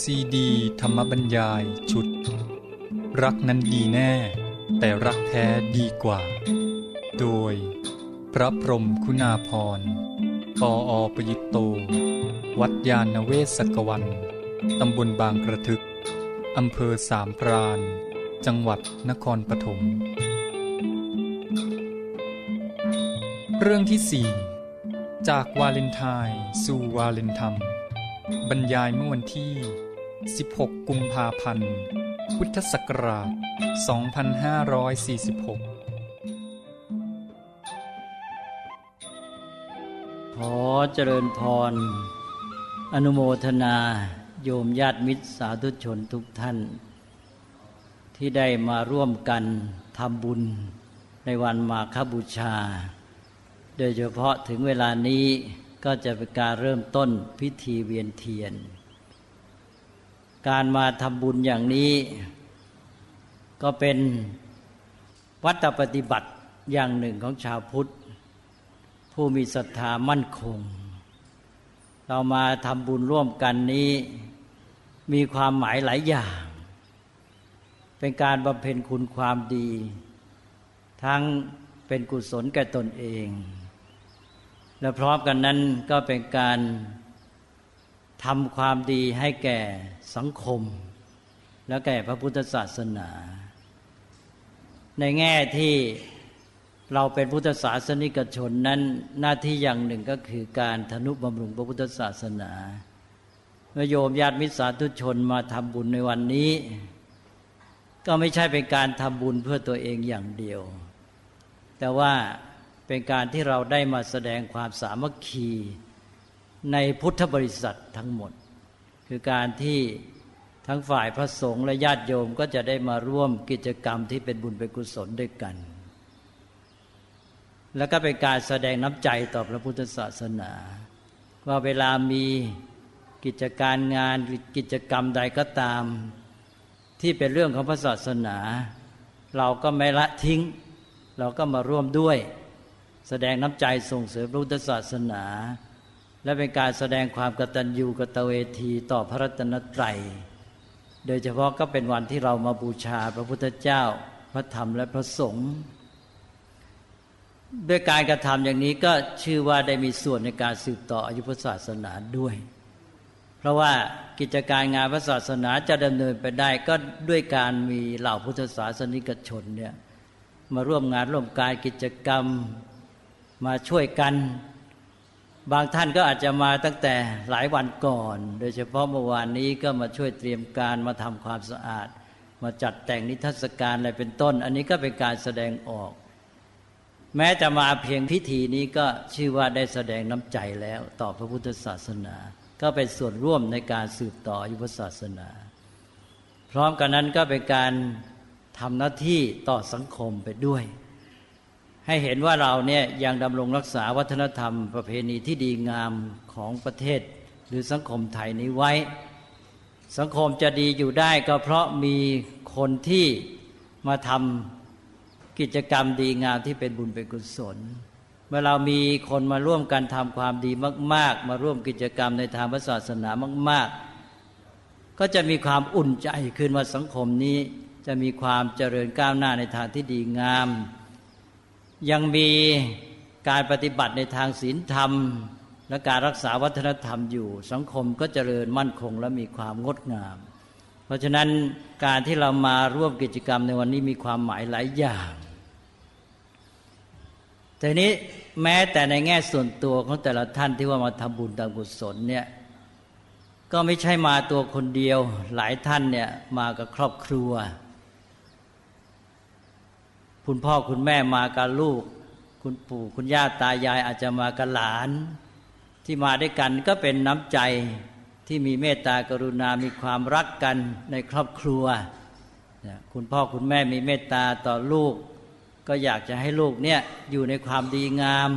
ซีดี ธรรมบรรยายชุด รักนั้นดีแน่ แต่รักแท้ดีกว่า โดย พระพรมคุณาพรปออประยุตโต วัดยาณเวศกวัน ตำบลบางกระทึก อำเภอสามพราน จังหวัดนครปฐมเรื่องที่สี่จากวาเลนไทน์สู่วาเลนธรรม บรรยายเมื่อวันที่ 16 กุมภาพันธ์ พุทธศักราช 2546 ขอเจริญพร อนุโมทนาโยมญาติมิตรสาธุชนทุกท่าน ที่ได้มาร่วมกันทำบุญในวันมาคบูชา โดยเฉพาะถึงเวลานี้ ก็จะเป็นการเริ่มต้นพิธีเวียนเทียน การมาทำบุญอย่างนี้ ก็เป็นวัตปฏิบัติอย่างหนึ่งของชาวพุทธ ผู้มีศรัทธามั่นคง เรามาทำบุญร่วมกันนี้ มีความหมายหลายอย่าง เป็นการบำเพ็ญคุณความดี ทั้งเป็นกุศลแก่ตนเอง และพร้อมกันนั้นก็เป็นการทำความดีให้แก่สังคม และแก่พระพุทธศาสนา ในแง่ที่เราเป็นพุทธศาสนิกชนนั้นหน้าที่อย่างหนึ่งก็คือการทนุบำรุงพระพุทธศาสนาเมื่อโยมญาติมิตรสาธุชนมาทำบุญในวันนี้ ก็ไม่ใช่เป็นการทำบุญเพื่อตัวเองอย่างเดียว แต่ว่า เป็นการที่เราได้มาแสดงความสามัคคีในพุทธบริษัททั้งหมด คือการที่ทั้งฝ่ายพระสงฆ์และญาติโยมก็จะได้มาร่วมกิจกรรมที่เป็นบุญเป็นกุศลด้วยกัน แล้วก็เป็นการแสดงน้ำใจต่อพระพุทธศาสนา ว่าเวลามีกิจการงานกิจกรรมใดก็ตาม ที่เป็นเรื่องของพระศาสนา เราก็ไม่ละทิ้ง เราก็มาร่วมด้วย แสดงน้ำใจส่งเสริมพระพุทธศาสนา และเป็นการแสดงความกตัญญูกตเวทีต่อพระรัตนตรัย โดยเฉพาะก็เป็นวันที่เรามาบูชาพระพุทธเจ้า พระธรรมและพระสงฆ์ด้วยการกระทำอย่างนี้ก็ชื่อว่าได้มีส่วนในการสืบต่ออายุพระศาสนาด้วย เพราะว่ากิจการงานพระศาสนาจะดำเนินไปได้ก็ด้วยการมีเหล่าพุทธศาสนิกชนเนี่ยมาร่วมงานร่วมการกิจกรรม มาช่วยกัน บางท่านก็อาจจะมาตั้งแต่หลายวันก่อน โดยเฉพาะเมื่อวานนี้ก็มาช่วยเตรียมการมาทำความสะอาด มาจัดแต่งนิทรรศการอะไรเป็นต้น อันนี้ก็เป็นการแสดงออก แม้จะมาเพียงพิธีนี้ก็ชื่อว่าได้แสดงน้ำใจแล้ว ต่อพระพุทธศาสนา ก็เป็นส่วนร่วมในการสืบต่ออยุพศาสนา พร้อมกันนั้นก็เป็นการทำหน้าที่ต่อสังคมไปด้วย ให้เห็นว่าเราเนี่ยยังดำรงรักษาวัฒนธรรม ประเพณีที่ดีงามของประเทศ หรือสังคมไทยนี้ไว้ สังคมจะดีอยู่ได้ก็เพราะมีคนที่มาทำกิจกรรมดีงามที่เป็นบุญเป็นกุศล เมื่อเรามีคนมาร่วมกันทำความดีมาก ๆ มาร่วมกิจกรรมในทางพระศาสนามาก ๆ ก็จะมีความอุ่นใจขึ้นว่าสังคมนี้จะมีความเจริญก้าวหน้าในทางที่ดีงาม ยังมีการปฏิบัติในทางศีลธรรม และการรักษาวัฒนธรรมอยู่ สังคมก็เจริญมั่นคงและมีความงดงาม เพราะฉะนั้นการที่เรามาร่วมกิจกรรมในวันนี้มีความหมายหลายอย่างแต่นี้แม้แต่ในแง่ส่วนตัวของแต่ละท่านที่ว่ามาทำบุญตามกุศลเนี่ยก็ไม่ใช่มาตัวคนเดียวหลายท่านเนี่ยมากับครอบครัว คุณพ่อคุณแม่มากับลูก คุณปู่คุณย่าตายายอาจจะมากับหลาน ที่มาด้วยกันก็เป็นน้ำใจที่มีเมตตากรุณา มีความรักกันในครอบครัว คุณพ่อคุณแม่มีเมตตาต่อลูก ก็อยากจะให้ลูกเนี่ยอยู่ในความดีงาม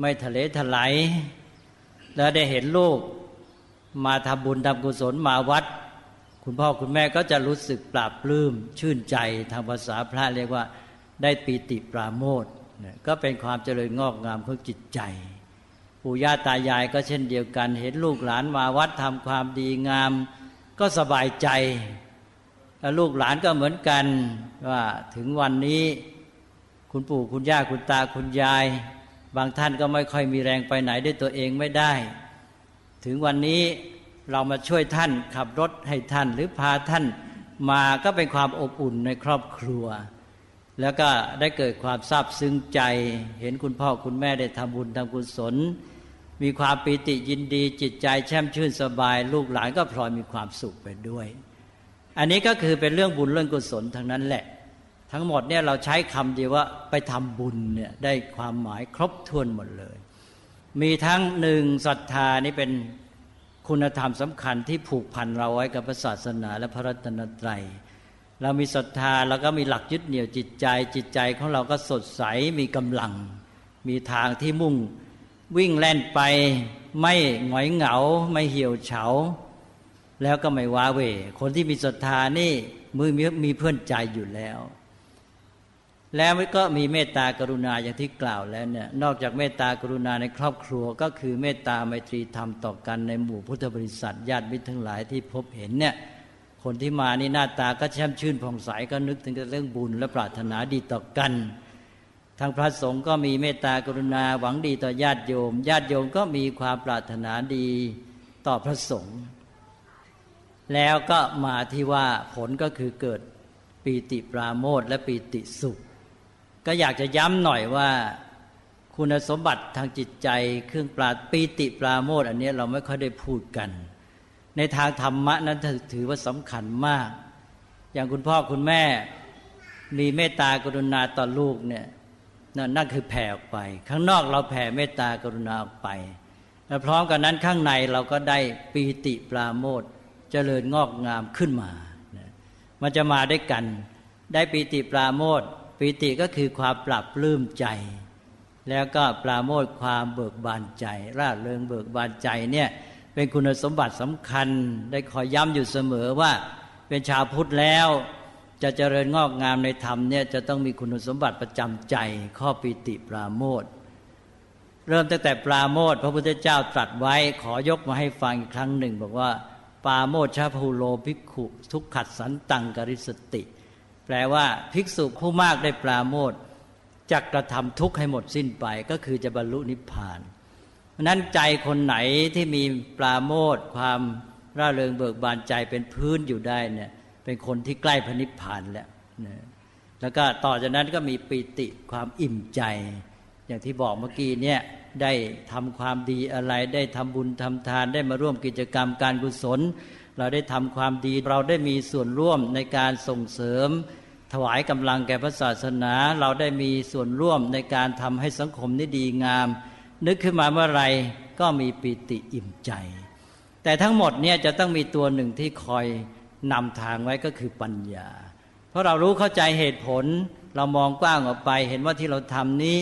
ไม่ทะเลถลายแล้วได้เห็นลูกมาทำบุญทำกุศลมาวัด คุณพ่อคุณแม่ก็จะรู้สึกปราบปลื้มชื่นใจทางภาษาพระเรียกว่า ได้ปีติปราโมทก็เป็นความเจริญงอกงามของจิตใจปู่ย่าตายายก็เช่นเดียวกัน เห็นลูกหลานมาวัดทำความดีงาม ก็สบายใจลูกหลานก็เหมือนกันว่าถึงวันนี้คุณปู่คุณย่าคุณตาคุณยาย บางท่านก็ไม่ค่อยมีแรงไปไหนด้วยตัวเองไม่ได้ ถึงวันนี้เรามาช่วยท่านขับรถให้ท่านหรือพาท่านมาก็เป็นความอบอุ่นในครอบครัว แล้วก็ได้เกิดความซาบซึ้งใจ เห็นคุณพ่อคุณแม่ได้ทำบุญทำกุศล มีความปีติยินดีจิตใจแช่มชื่นสบาย ลูกหลานก็พลอยมีความสุขไปด้วย อันนี้ก็คือเป็นเรื่องบุญเรื่องกุศลทั้งนั้นแหละ ทั้งหมดเนี่ยเราใช้คำเดียวว่าไปทำบุญเนี่ยได้ความหมายครบถ้วนหมดเลย มีทั้งหนึ่งศรัทธานี่เป็นคุณธรรมสำคัญที่ผูกพันเราไว้กับศาสนาและพระรัตนตรัย เรามีศรัทธาแล้วก็มีหลักยึดเหนี่ยวจิตใจ จิตใจของเราก็สดใสมีกำลัง มีทางที่มุ่งวิ่งแล่นไปไม่หงอยเหงา ไม่เหี่ยวเฉา แล้วก็ไม่ว้าเวคนที่มีศรัทธานี่มือมีเพื่อนใจอยู่แล้ว แล้วก็มีเมตตากรุณาอย่างที่กล่าวแล้วเนี่ยนอกจากเมตตากรุณาในครอบครัวก็คือเมตตาไมตรีธรรมต่อกันในหมู่พุทธบริษัทญาติมิตรทั้งหลายที่พบเห็นเนี่ย คนที่มานี่หน้าตาก็แช่มชื่นผ่องใสก็นึกถึงเรื่องบุญและปรารถนาดีต่อกัน ทางพระสงฆ์ก็มีเมตตากรุณาหวังดีต่อญาติโยม ญาติโยมก็มีความปรารถนาดีต่อพระสงฆ์แล้วก็มาที่ว่าผลก็คือเกิดปีติปราโมทและปีติสุข ก็อยากจะย้ำหน่อยว่าคุณสมบัติทางจิตใจ เครื่องปราปีติปราโมทอันนี้เราไม่ค่อยได้พูดกัน ในทางธรรมะนั้นถือว่าสำคัญมาก อย่างคุณพ่อคุณแม่มีเมตตากรุณาต่อลูกเนี่ยนั่นคือแผ่ออกไป ข้างนอกเราแผ่เมตตากรุณาออกไป แล้วพร้อมกันนั้นข้างในเราก็ได้ปีติปราโมทเจริญงอกงามขึ้นมา มันจะมาด้วยกัน ได้ปีติปราโมทปิติก็คือความปรับปลื้มใจ แล้วก็ปราโมทความเบิกบานใจ ร่าเริงเบิกบานใจเนี่ย เป็นคุณสมบัติสำคัญ ได้คอยย้ำอยู่เสมอว่า เป็นชาวพุทธแล้ว จะเจริญงอกงามในธรรมเนี่ยจะต้องมีคุณสมบัติประจำใจ ข้อปิติปราโมทเริ่มตั้งแต่ปราโมทพระพุทธเจ้าตรัสไว้ขอยกมาให้ฟังอีกครั้งหนึ่ง บอกว่า ปาโมชาภูโลภิกขุทุกขัดสันตังกริสติ แปลว่าภิกษุผู้มากได้ปราโมทจะกระทำทุกข์ให้หมดสิ้นไปก็คือจะบรรลุนิพพาน ราะนั้นใจคนไหนที่มีปราโมทความร่าเริงเบิกบานใจเป็นพื้นอยู่ได้เนี่ยเป็นคนที่ใกล้พระนิพพานแล้วแล้วก็ต่อจากนั้นก็มีปิติความอิ่มใจ อย่างที่บอกเมื่อกี้เนี่ยได้ทำความดีอะไร ได้ทำบุญทำทานได้มาร่วมกิจกรรมการกุศล เราได้ทำความดีเราได้มีส่วนร่วมในการส่งเสริม ถวายกำลังแก่พระศาสนา เราได้มีส่วนร่วมในการทำให้สังคมนี้ดีงาม นึกขึ้นมาเมื่อไรก็มีปิติอิ่มใจ แต่ทั้งหมดเนี่ยจะต้องมีตัวหนึ่งที่คอยนำทางไว้ก็คือปัญญา เพราะเรารู้เข้าใจเหตุผลเรามองกว้างออกไป เห็นว่าที่เราทำนี้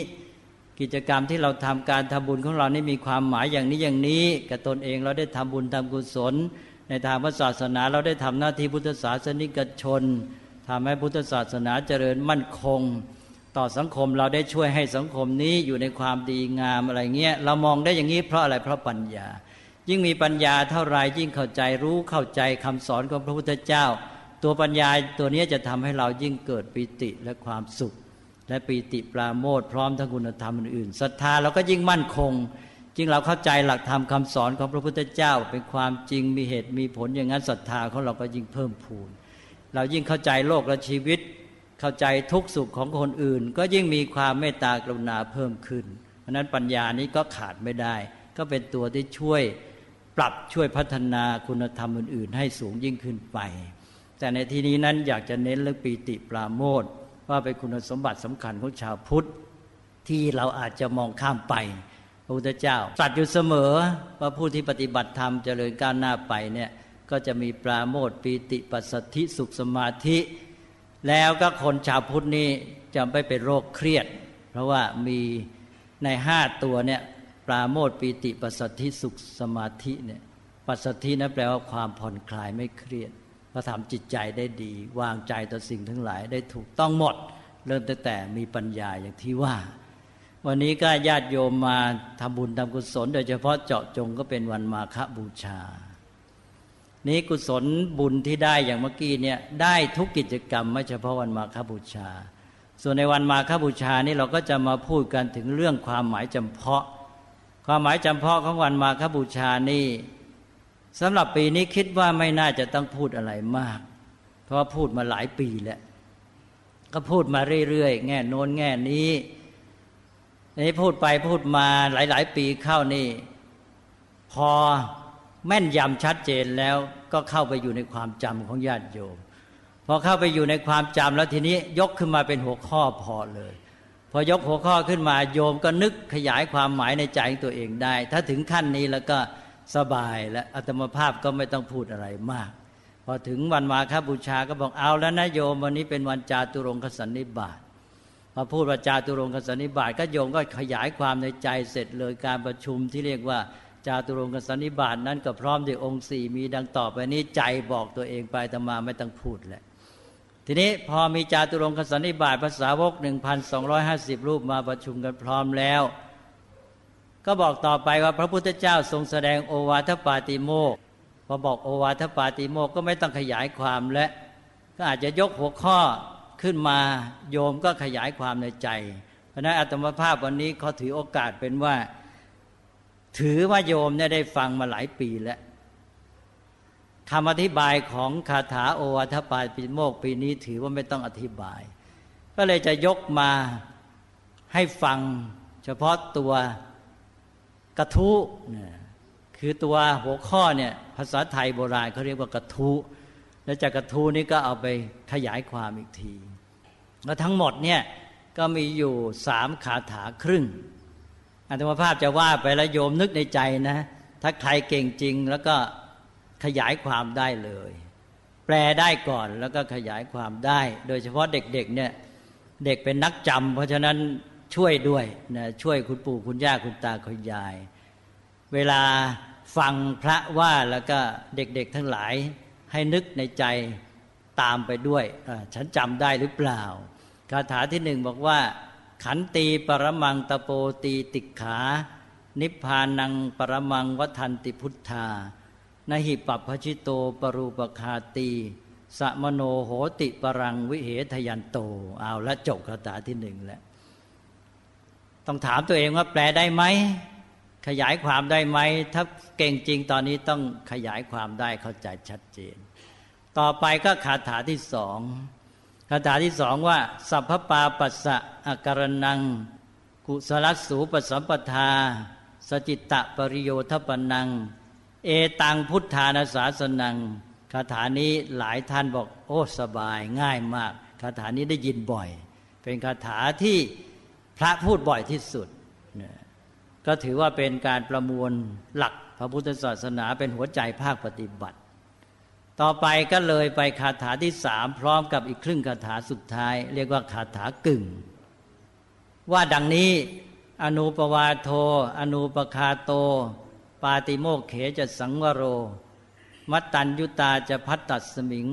กิจกรรมที่เราทำการทำบุญของเรานี่มีความหมายอย่างนี้อย่างนี้กับตนเองเราได้ทำบุญทำกุศล ในทางพระศาสนาเราได้ทำหน้าที่พุทธศาสนิกชนทำให้พุทธศาสนาเจริญมั่นคง ต่อสังคมเราได้ช่วยให้สังคมนี้อยู่ในความดีงามอะไรเงี้ยเรามองได้อย่างนี้เพราะอะไรเพราะปัญญา ยิ่งมีปัญญาเท่าไรยิ่งเข้าใจรู้เข้าใจคำสอนของพระพุทธเจ้า ตัวปัญญาตัวนี้จะทำให้เรายิ่งเกิดปิติและความสุข และปีติปราโมทพร้อมทั้งคุณธรรมอื่นๆศรัทธาเราก็ยิ่งมั่นคงจริงเราเข้าใจหลักธรรมคาสอนของพระพุทธเจ้า เป็นความจริงมีเหตุมีผลอย่างนั้นศรัทธาของเราก็ยิ่งเพิ่มพูน เรายิ่งเข้าใจโลกและชีวิต เข้าใจทุกสุขของคนอื่น ก็ยิ่งมีความเมตตากรุณาเพิ่มขึ้น เพราะนั้นปัญญานี้ก็ขาดไม่ได้ ก็เป็นตัวที่ช่วยปรับช่วยพัฒนาคุณธรรมอื่น ๆ ให้สูงยิ่งขึ้นไป แต่ในที่นี้นั้นอยากจะเน้นเรื่องปีติปราโมทว่าเป็นคุณสมบัติสำคัญของชาวพุทธ ที่เราอาจจะมองข้ามไปพระพุทธเจ้าตรัสอยู่เสมอว่าผู้ที่ปฏิบัติธรรมเจริญก้าวหน้าไปเนี่ยก็จะมีปราโมทปีติปัสสธิสุขสมาธิ แล้วก็คนชาวพุทธนี่จะไม่เป็นโรคเครียด เพราะว่ามีในห้าตัวเนี่ยปราโมทปีติปัสสธิสุขสมาธิเนี่ยปัสสธินั้นแปลว่าความผ่อนคลายไม่เครียดพระทำจิตใจได้ดี วางใจต่อสิ่งทั้งหลายได้ถูกต้องหมด เริ่มตั้งแต่มีปัญญาอย่างที่ว่า วันนี้ก็ญาติโยมมาทำบุญทำกุศล โดยเฉพาะเจาะจงก็เป็นวันมาฆบูชา นี้กุศลบุญที่ได้อย่างเมื่อกี้เนี่ยได้ทุกกิจกรรมไม่เฉพาะวันมาคบูชา ส่วนในวันมาคบูชานี่เราก็จะมาพูดกันถึงเรื่องความหมายจำเพาะ ความหมายจำเพาะของวันมาคบูชานี่สำหรับปีนี้คิดว่าไม่น่าจะต้องพูดอะไรมาก เพราะพูดมาหลายปีแล้วก็พูดมาเรื่อยๆแง่โน้นแง่นี้นี้พูดไปพูดมาหลาย ๆ ปีเข้านี่ พอ แม่นยำชัดเจนแล้วก็เข้าไปอยู่ในความจำของญาติโยมพอเข้าไปอยู่ในความจำแล้วทีนี้ยกขึ้นมาเป็นหัวข้อพอเลย พอยกหัวข้อขึ้นมาโยมก็นึกขยายความหมายในใจตัวเองได้ ถ้าถึงขั้นนี้แล้วก็สบายและอัตมภาพก็ไม่ต้องพูดอะไรมาก พอถึงวันมาคบูชาก็บอกเอาแล้วนะโยมวันนี้เป็นวันจาตุรงคสันนิบาตพอพูดว่าจาตุรงคสันนิบาตก็โยมก็ขยายความในใจเสร็จเลยการประชุมที่เรียกว่า จาตุรงกสันนิบาตนั้นก็พร้อมด้วยองค์สี่มีดังต่อไปนี้ใจบอกตัวเองไปแต่มาไม่ต้องพูดแหละทีนี้พอมีจาตุรงกสันนิบาตภาษาวกหนึ่งพันสองร้อยห้าสิบรูปมาประชุมกันพร้อมแล้ว ก็บอกต่อไปว่าพระพุทธเจ้าทรงแสดงโอวาทปาติโมกพอบอกโอวาทปาติโมกก็ไม่ต้องขยายความและ ก็อาจจะยกหัวข้อขึ้นมาโยมก็ขยายความในใจ เพราะนั้นอัตมภาพวันนี้เขาถือโอกาสเป็นว่า ถือว่าโยมเนี่ยได้ฟังมาหลายปีแล้วคำอธิบายของคาถาโอวัทปาปิโมกปีนี้ถือว่าไม่ต้องอธิบาย ก็เลยจะยกมาให้ฟังเฉพาะตัวกระทุเนี่ยคือตัวหัวข้อเนี่ยภาษาไทยโบราณเขาเรียกว่ากระทุแล้วจากกระทูนี้ก็เอาไปขยายความอีกที แล้วทั้งหมดเนี่ยก็มีอยู่สามคาถาครึ่ง อัตมาภาพจะว่าไปแล้วโยมนึกในใจนะ ถ้าใครเก่งจริง แล้วก็ขยายความได้เลย แปลได้ก่อนแล้วก็ขยายความได้ โดยเฉพาะเด็กๆเนี่ยเด็กเป็นนักจำเพราะฉะนั้นช่วยด้วยนะช่วยคุณปู่คุณย่าคุณตาคุณยาย เวลาฟังพระว่าแล้วก็เด็กๆทั้งหลายให้นึกในใจตามไปด้วย ฉันจำได้หรือเปล่า คาถาที่หนึ่งบอกว่า ขันตีปรมังตะโปตีติขา นิพพานังปรมังวัฒนติพุทธานหิปัพชิโตปรูปคาตีสมโนโหติปรังวิเหทยันโต เอาละจบคาถาที่หนึ่งแล้วต้องถามตัวเองว่าแปลได้ไหม ขยายความได้ไหม ถ้าเก่งจริงตอนนี้ต้องขยายความได้เข้าใจชัดเจน ต่อไปก็คาถาที่สอง คาถาที่สองว่า สัพพปาปัสสะอาการนัง กุสลัสสูปสัมปทา สจิตตะปริโยทปนัง เอตังพุทธานาสาสนังคาถานี้หลายท่านบอก โอ้สบายง่ายมากคาถานี้ได้ยินบ่อย เป็นคาถาที่พระพูดบ่อยที่สุด ก็ถือว่าเป็นการประมวลหลักพระพุทธศาสนาเป็นหัวใจภาคปฏิบัติ ต่อไปก็เลยไปคาถาที่สามพร้อมกับอีกครึ่งคาถาสุดท้าย เรียกว่าคาถากึ่ง ว่าดังนี้อนุปวาโท อนุปคาโต ปาติโมกเขจะสังวโร มัตตัญยุตาจะพัตตัสมิง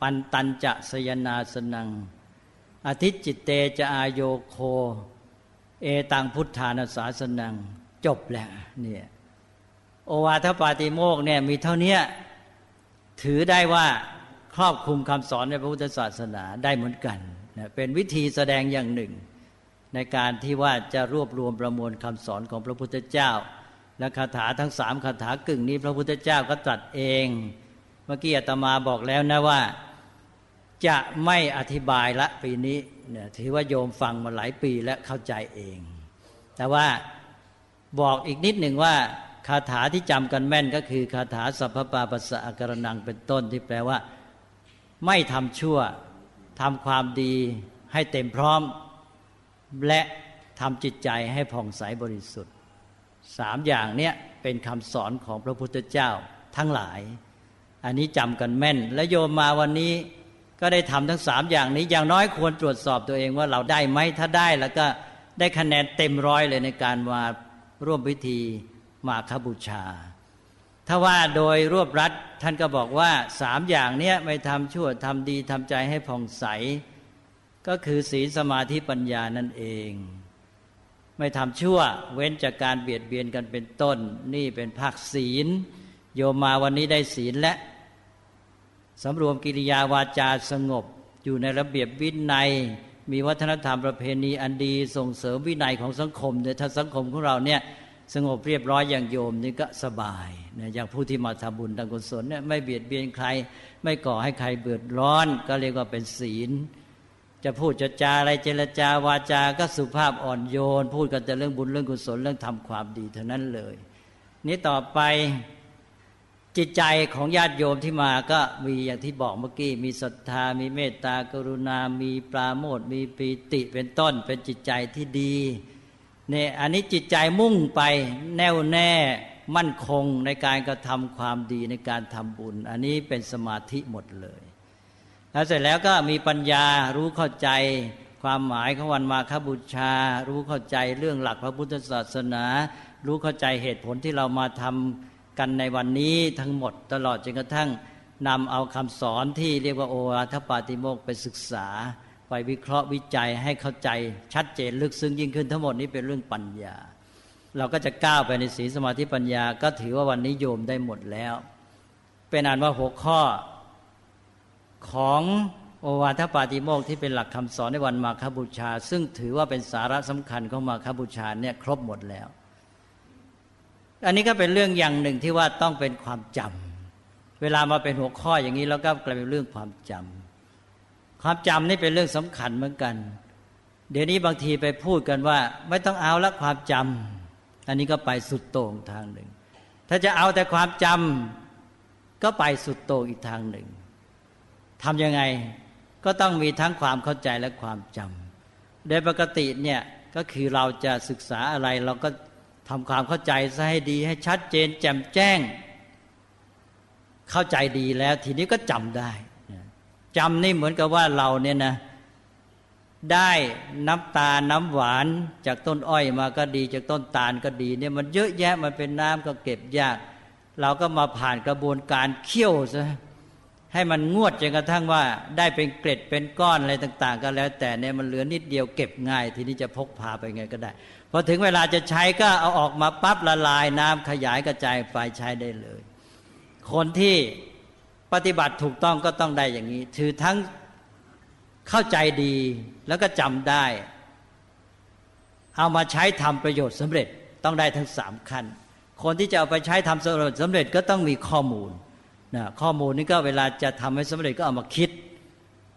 ปันตันจะสยนาสนังอาทิตจิตเตจะอายโยโค เอตังพุทธานาสาสนัง จบแล้วเนี่ยโอวาทปาติโมกเนี่ยมีเท่านี้ ถือได้ว่าครอบคลุมคำสอนในพระพุทธศาสนาได้เหมือนกันนะเป็นวิธีแสดงอย่างหนึ่ง ในการที่ว่าจะรวบรวมประมวลคำสอนของพระพุทธเจ้า และคาถาทั้งสามคาถากึ่งนี้ พระพุทธเจ้าก็ตรัสเอง เมื่อกี้อาตมาบอกแล้วนะว่าจะไม่อธิบายละปีนี้เนี่ยถือว่าโยมฟังมาหลายปีและเข้าใจเอง แต่ว่าบอกอีกนิดหนึ่งว่า คาถาที่จำกันแม่นก็คือคาถาสัพพปาปัสสะกรนังเป็นต้นที่แปลว่า ไม่ทำชั่วทำความดีให้เต็มพร้อม และทำจิตใจให้ผ่องใสบริสุทธิ์สามอย่างเนี้ยเป็นคำสอนของพระพุทธเจ้าทั้งหลาย อันนี้จำกันแม่น และโยมมาวันนี้ก็ได้ทำทั้งสามอย่างนี้ อย่างน้อยควรตรวจสอบตัวเองว่าเราได้ไหมถ้าได้แล้วก็ได้คะแนนเต็มร้อยเลยในการมาร่วมพิธี มาคบูชา ถ้าว่าโดยรวบรัดท่านก็บอกว่าสามอย่างเนี้ยไม่ทำชั่วทำดีทำใจให้ผ่องใส ก็คือศีลสมาธิปัญญานั่นเอง ไม่ทำชั่วเว้นจากการเบียดเบียนกันเป็นต้น นี่เป็นภาคศีล โยมมาวันนี้ได้ศีลและสำรวมกิริยาวาจาสงบ อยู่ในระเบียบวินัยมีวัฒนธรรมประเพณีอันดีส่งเสริมวินัยของสังคมเนี่ยถ้าสังคมของเราเนี่ย สงบเรียบร้อยอย่างโยมนี่ก็สบายนะอย่างผู้ที่มาทำบุญทางกุศลเนี่ยไม่เบียดเบียนใคร ไม่ก่อให้ใครเบือดร้อน ก็เรียกว่าเป็นศีล จะพูดจะจาอะไรเจรจาวาจา ก็สุภาพอ่อนโยน พูดกันแต่เรื่องบุญเรื่องกุศลเรื่องทำความดีเท่านั้นเลย นี้ต่อไปจิตใจของญาติโยมที่มาก็มีอย่างที่บอกเมื่อกี้ มีศรัทธา มีเมตตากรุณา มีปราโมทมีปีติเป็นต้น เป็นจิตใจที่ดี เนี่ยอันนี้จิตใจมุ่งไปแน่วแน่มั่นคงในการกระทำความดีในการทำบุญ อันนี้เป็นสมาธิหมดเลยแล้วเสร็จแล้วก็มีปัญญารู้เข้าใจความหมายของวันมาคบูชา รู้เข้าใจเรื่องหลักพระพุทธศาสนา รู้เข้าใจเหตุผลที่เรามาทำกันในวันนี้ทั้งหมดตลอดจนกระทั่งนำเอาคำสอนที่เรียกว่าโอวาทปาติโมกไปศึกษา ไปวิเคราะห์วิจัยให้เข้าใจชัดเจนลึกซึ้งยิ่งขึ้นทั้งหมดนี้เป็นเรื่องปัญญา เราก็จะก้าวไปในศีลสมาธิปัญญา ก็ถือว่าวันนี้โยมได้หมดแล้ว เป็นอันว่าหัวข้อของโอวาทปาติโมกที่เป็นหลักคำสอนในวันมาคบูชา ซึ่งถือว่าเป็นสาระสำคัญของมาคบูชาเนี่ยครบหมดแล้ว อันนี้ก็เป็นเรื่องอย่างหนึ่งที่ว่าต้องเป็นความจำเวลามาเป็นหัวข้ออย่างนี้แล้วก็กลายเป็นเรื่องความจำ ความจำนี่เป็นเรื่องสำคัญเหมือนกัน เดี๋ยวนี้บางทีไปพูดกันว่า ไม่ต้องเอาละความจำอันนี้ก็ไปสุดโต่งทางหนึ่ง ถ้าจะเอาแต่ความจำก็ไปสุดโต่งอีกทางหนึ่งทำยังไงก็ต้องมีทั้งความเข้าใจและความจำโดยปกติเนี่ยก็คือเราจะศึกษาอะไรเราก็ทำความเข้าใจซะให้ดีให้ชัดเจนแจ่มแจ้ง เข้าใจดีแล้ว ทีนี้ก็จำได้ จำนี่เหมือนกับว่าเราเนี่ยนะได้น้ำตา น้ำหวานจากต้นอ้อยมาก็ดีจากต้นตาลก็ดีเนี่ยมันเยอะแยะมันเป็นน้ำก็เก็บยาก เราก็มาผ่านกระบวนการเคี่ยวซะให้มันงวดจนกระทั่งว่าได้เป็นเกล็ดเป็นก้อนอะไรต่าง ๆ ก็แล้ว แต่เนี่ยมันเหลือนิดเดียวเก็บง่าย ทีนี้จะพกพาไปไงก็ได้พอถึงเวลาจะใช้ก็เอาออกมาปั๊บละลายน้ำขยายกระจายไฟใช้ได้เลย คนที่ ปฏิบัติถูกต้องก็ต้องได้อย่างนี้ ถือทั้งเข้าใจดีแล้วก็จำได้ เอามาใช้ทำประโยชน์สำเร็จต้องได้ทั้งสามขั้น คนที่จะเอาไปใช้ทำสำเร็จสำเร็จก็ต้องมีข้อมูลนะข้อมูลนี้ก็เวลาจะทำให้สำเร็จก็เอามาคิด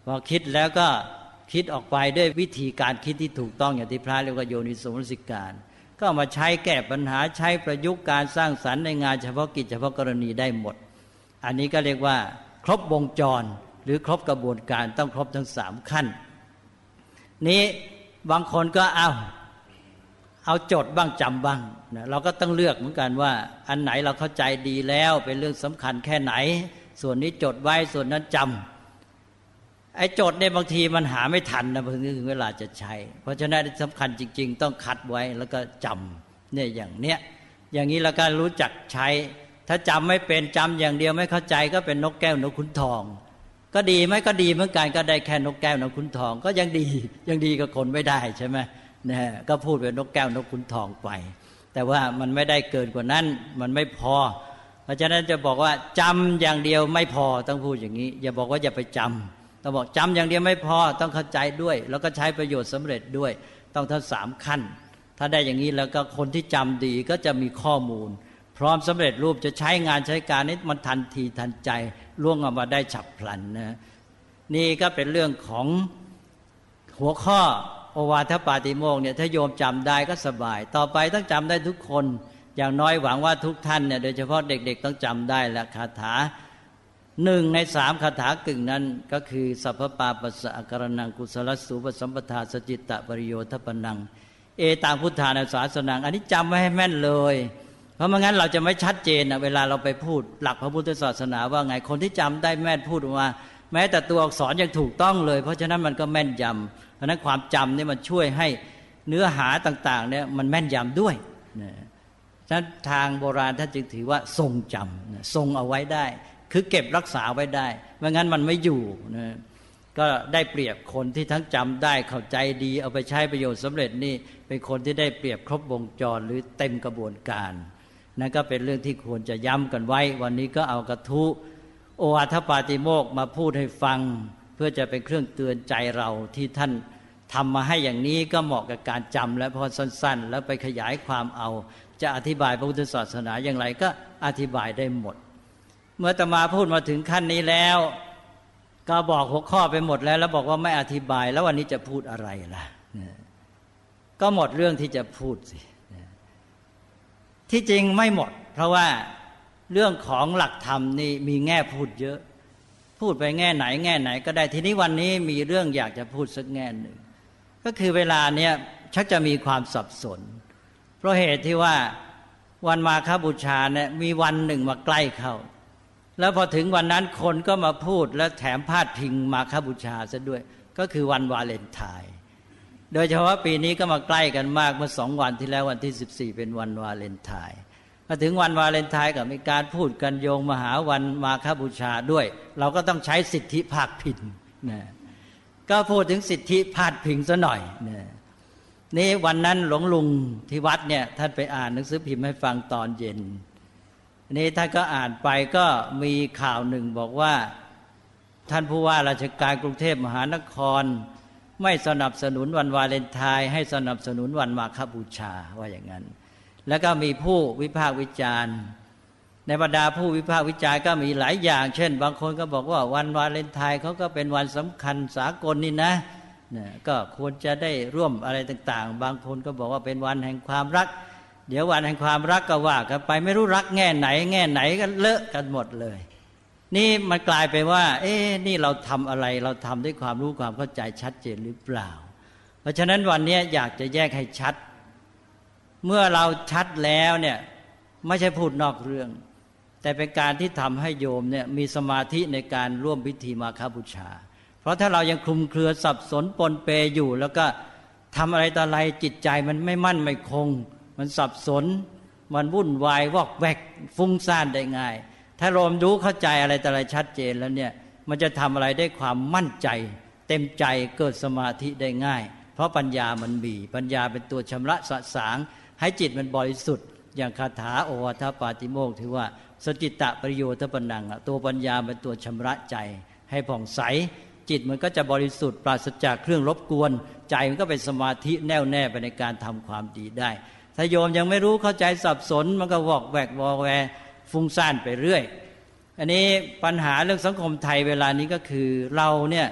พอคิดแล้วก็คิดออกไปด้วยวิธีการคิดที่ถูกต้องอย่างที่พระเรียกว่าโยนิสมนสิการ ก็เอามาใช้แก้ปัญหาใช้ประยุกต์การสร้างสรรค์ในงานเฉพาะกิจเฉพาะกรณีได้หมด อันนี้ก็เรียกว่าครบวงจรหรือครบกระบวนการต้องครบทั้งสามขั้น นี้บางคนก็เอาเอาจดบ้างจำบ้างนะเราก็ต้องเลือกเหมือนกันว่า อันไหนเราเข้าใจดีแล้วเป็นเรื่องสำคัญแค่ไหน ส่วนนี้จดไว้ส่วนนั้นจำไอ้จดเนี่ยบางทีมันหาไม่ทันนะเพิ่งถึงเวลาจะใช้ เพราะฉะนั้นสำคัญจริง ๆ ต้องคัดไว้แล้วก็จำเนี่ยอย่างเนี้ยอย่างนี้เราก็รู้จักใช้ ถ้าจำไม่เป็นจำอย่างเดียวไม่เข้าใจก็เป็นนกแก้วนกขุนทอง ก็ดีไหมก็ดีเหมือนกันก็ได้แค่นกแก้วนกขุนทอง ก็ยังดียังดีกับคนไม่ได้ใช่ไหมนะก็พูดเป็นนกแก้วนกขุนทองไป แต่ว่ามันไม่ได้เกินกว่านั้นมันไม่พอ เพราะฉะนั้นจะบอกว่าจำอย่างเดียวไม่พอต้องพูดอย่างนี้ อย่าบอกว่าอย่าไปจำต้องบอกจำอย่างเดียวไม่พอต้องเข้าใจด้วย แล้วก็ใช้ประโยชน์สำเร็จด้วย ต้องทั้งสามขั้น ถ้าได้อย่างนี้แล้วก็คนที่จำดีก็จะมีข้อมูล พร้อมสำเร็จรูปจะใช้งานใช้การนี้มันทันทีทันใจล่วงออกมาได้ฉับพลันนะนี่ก็เป็นเรื่องของหัวข้อโอวาทปาติโมกเนี่ยถ้าโยมจำได้ก็สบาย ต่อไปต้องจำได้ทุกคน อย่างน้อยหวังว่าทุกท่านเนี่ยโดยเฉพาะเด็ก ๆ ต้องจำได้และคาถาหนึ่งในสามคาถากึ่งนั้นก็คือสัพพปาปัสสะกรนังกุศลสูปสัมปทาสจิตตะปริโยทปนัง เอตามพุทธานาสาสนัง อันนี้จำไว้ให้แม่นเลย เพราะไม่งั้นเราจะไม่ชัดเจนนะเวลาเราไปพูดหลักพระพุทธศาสนาว่าไงคนที่จำได้แม่นพูดออกมาแม้แต่ตัวอักษรยังถูกต้องเลย เพราะฉะนั้นมันก็แม่นยำเพราะนั้นความจำเนี่ยมันช่วยให้เนื้อหาต่างๆเนี่ยมันแม่นยำด้วยนะฉะนั้นทางโบราณท่านจึงถือว่าทรงจำทรงเอาไว้ได้ คือเก็บรักษาไว้ได้ไม่งั้นมันไม่อยู่นะก็ได้เปรียบคนที่ทั้งจำได้เข้าใจดี เอาไปใช้ประโยชน์สำเร็จนี่เป็นคนที่ได้เปรียบครบวงจรหรือเต็มกระบวนการ นั่นก็เป็นเรื่องที่ควรจะย้ำกันไว้ วันนี้ก็เอากระทุโอวาทปาติโมกมาพูดให้ฟัง เพื่อจะเป็นเครื่องเตือนใจเราที่ท่านทำมาให้อย่างนี้ก็เหมาะกับการจำและพอสั้น ๆ แล้วไปขยายความเอา จะอธิบายพระพุทธศาสนาอย่างไรก็อธิบายได้หมด เมื่อตมาพูดมาถึงขั้นนี้แล้ว ก็บอกหัวข้อไปหมดแล้ว แล้วบอกว่าไม่อธิบายแล้ววันนี้จะพูดอะไรล่ะก็หมดเรื่องที่จะพูดสิ ที่จริงไม่หมด เพราะว่าเรื่องของหลักธรรมนี่มีแง่พูดเยอะ พูดไปแง่ไหน แง่ไหน ก็ได้ทีนี้วันนี้มีเรื่องอยากจะพูดสักแง่หนึ่งก็คือเวลาเนี้ยชักจะมีความสับสน เพราะเหตุที่ว่าวันมาคบูชาเนี่ยมีวันหนึ่งมาใกล้เข้า แล้วพอถึงวันนั้นคนก็มาพูดและแถมพาดพิงมาคบูชาซะด้วย ก็คือวันวาเลนไทน์ โดยเฉพาะปีนี้ก็มาใกล้กันมากเมื่อสองวันที่แล้ววันที่ 14 เป็นวันวาเลนไทน์มาถึงวันวาเลนไทน์ก็มีการพูดกันโยงมหาวันมาคบูชาด้วย เราก็ต้องใช้สิทธิภาคผินนะก็พูดถึงสิทธิพาดพิงซะหน่อยนะนี่วันนั้นหลวงลุงที่วัดเนี่ยท่านไปอ่านหนังสือพิมพ์ให้ฟังตอนเย็นนี่ท่านก็อ่านไปก็มีข่าวหนึ่งบอกว่า ท่านผู้ว่าราชการกรุงเทพมหานคร ไม่สนับสนุนวันวาเลนไทน์ให้สนับสนุนวันมาคบูชาว่าอย่างนั้น แล้วก็มีผู้วิพากษ์วิจารณ์ ในบรรดาผู้วิพากษ์วิจารณ์ก็มีหลายอย่าง เช่น บางคนก็บอกว่าวันวาเลนไทน์เขาก็เป็นวันสำคัญสากลนี่นะนะก็ควรจะได้ร่วมอะไรต่างๆ บางคนก็บอกว่าเป็นวันแห่งความรัก เดี๋ยววันแห่งความรักก็ว่ากันไปไม่รู้รักแง่ไหน แง่ไหนก็เลอะกันหมดเลย นี่มันกลายไปว่า เอ๊นี่เราทำอะไรเราทำด้วยความรู้ความเข้าใจชัดเจนหรือเปล่า เพราะฉะนั้นวันนี้อยากจะแยกให้ชัด เมื่อเราชัดแล้วเนี่ยไม่ใช่พูดนอกเรื่อง แต่เป็นการที่ทำให้โยมเนี่ยมีสมาธิในการร่วมพิธีมาคาบูชา เพราะถ้าเรายังคลุมเครือสับสนปนเปอยู่ แล้วก็ทำอะไรต่ออะไรจิตใจมันไม่มั่นไม่คง มันสับสน มันวุ่นวายวอกแวกฟุ้งซ่านได้ง่าย ถ้าโรมรู้เข้าใจอะไรแต่อะไรชัดเจนแล้วเนี่ยมันจะทำอะไรได้ความมั่นใจ เต็มใจเกิดสมาธิได้ง่าย เพราะปัญญามันมี ปัญญาเป็นตัวชำระสะสาง ให้จิตมันบริสุทธิ์ อย่างคาถาโอวัทปาติโมกถือว่า สจิตะประโยชน์ปนังตัวปัญญาเป็นตัวชำระใจ ให้ผ่องใส จิตมันก็จะบริสุทธิ์ปราศจากเครื่องรบกวน ใจมันก็เป็นสมาธิแน่วแน่ไปในการทำความดีได้ถ้าโยมยังไม่รู้เข้าใจสับสนมันก็วอกแวกวอแว ฟุ้งซ่านไปเรื่อย อันนี้ปัญหาเรื่องสังคมไทยเวลานี้ก็คือเราเนี่ย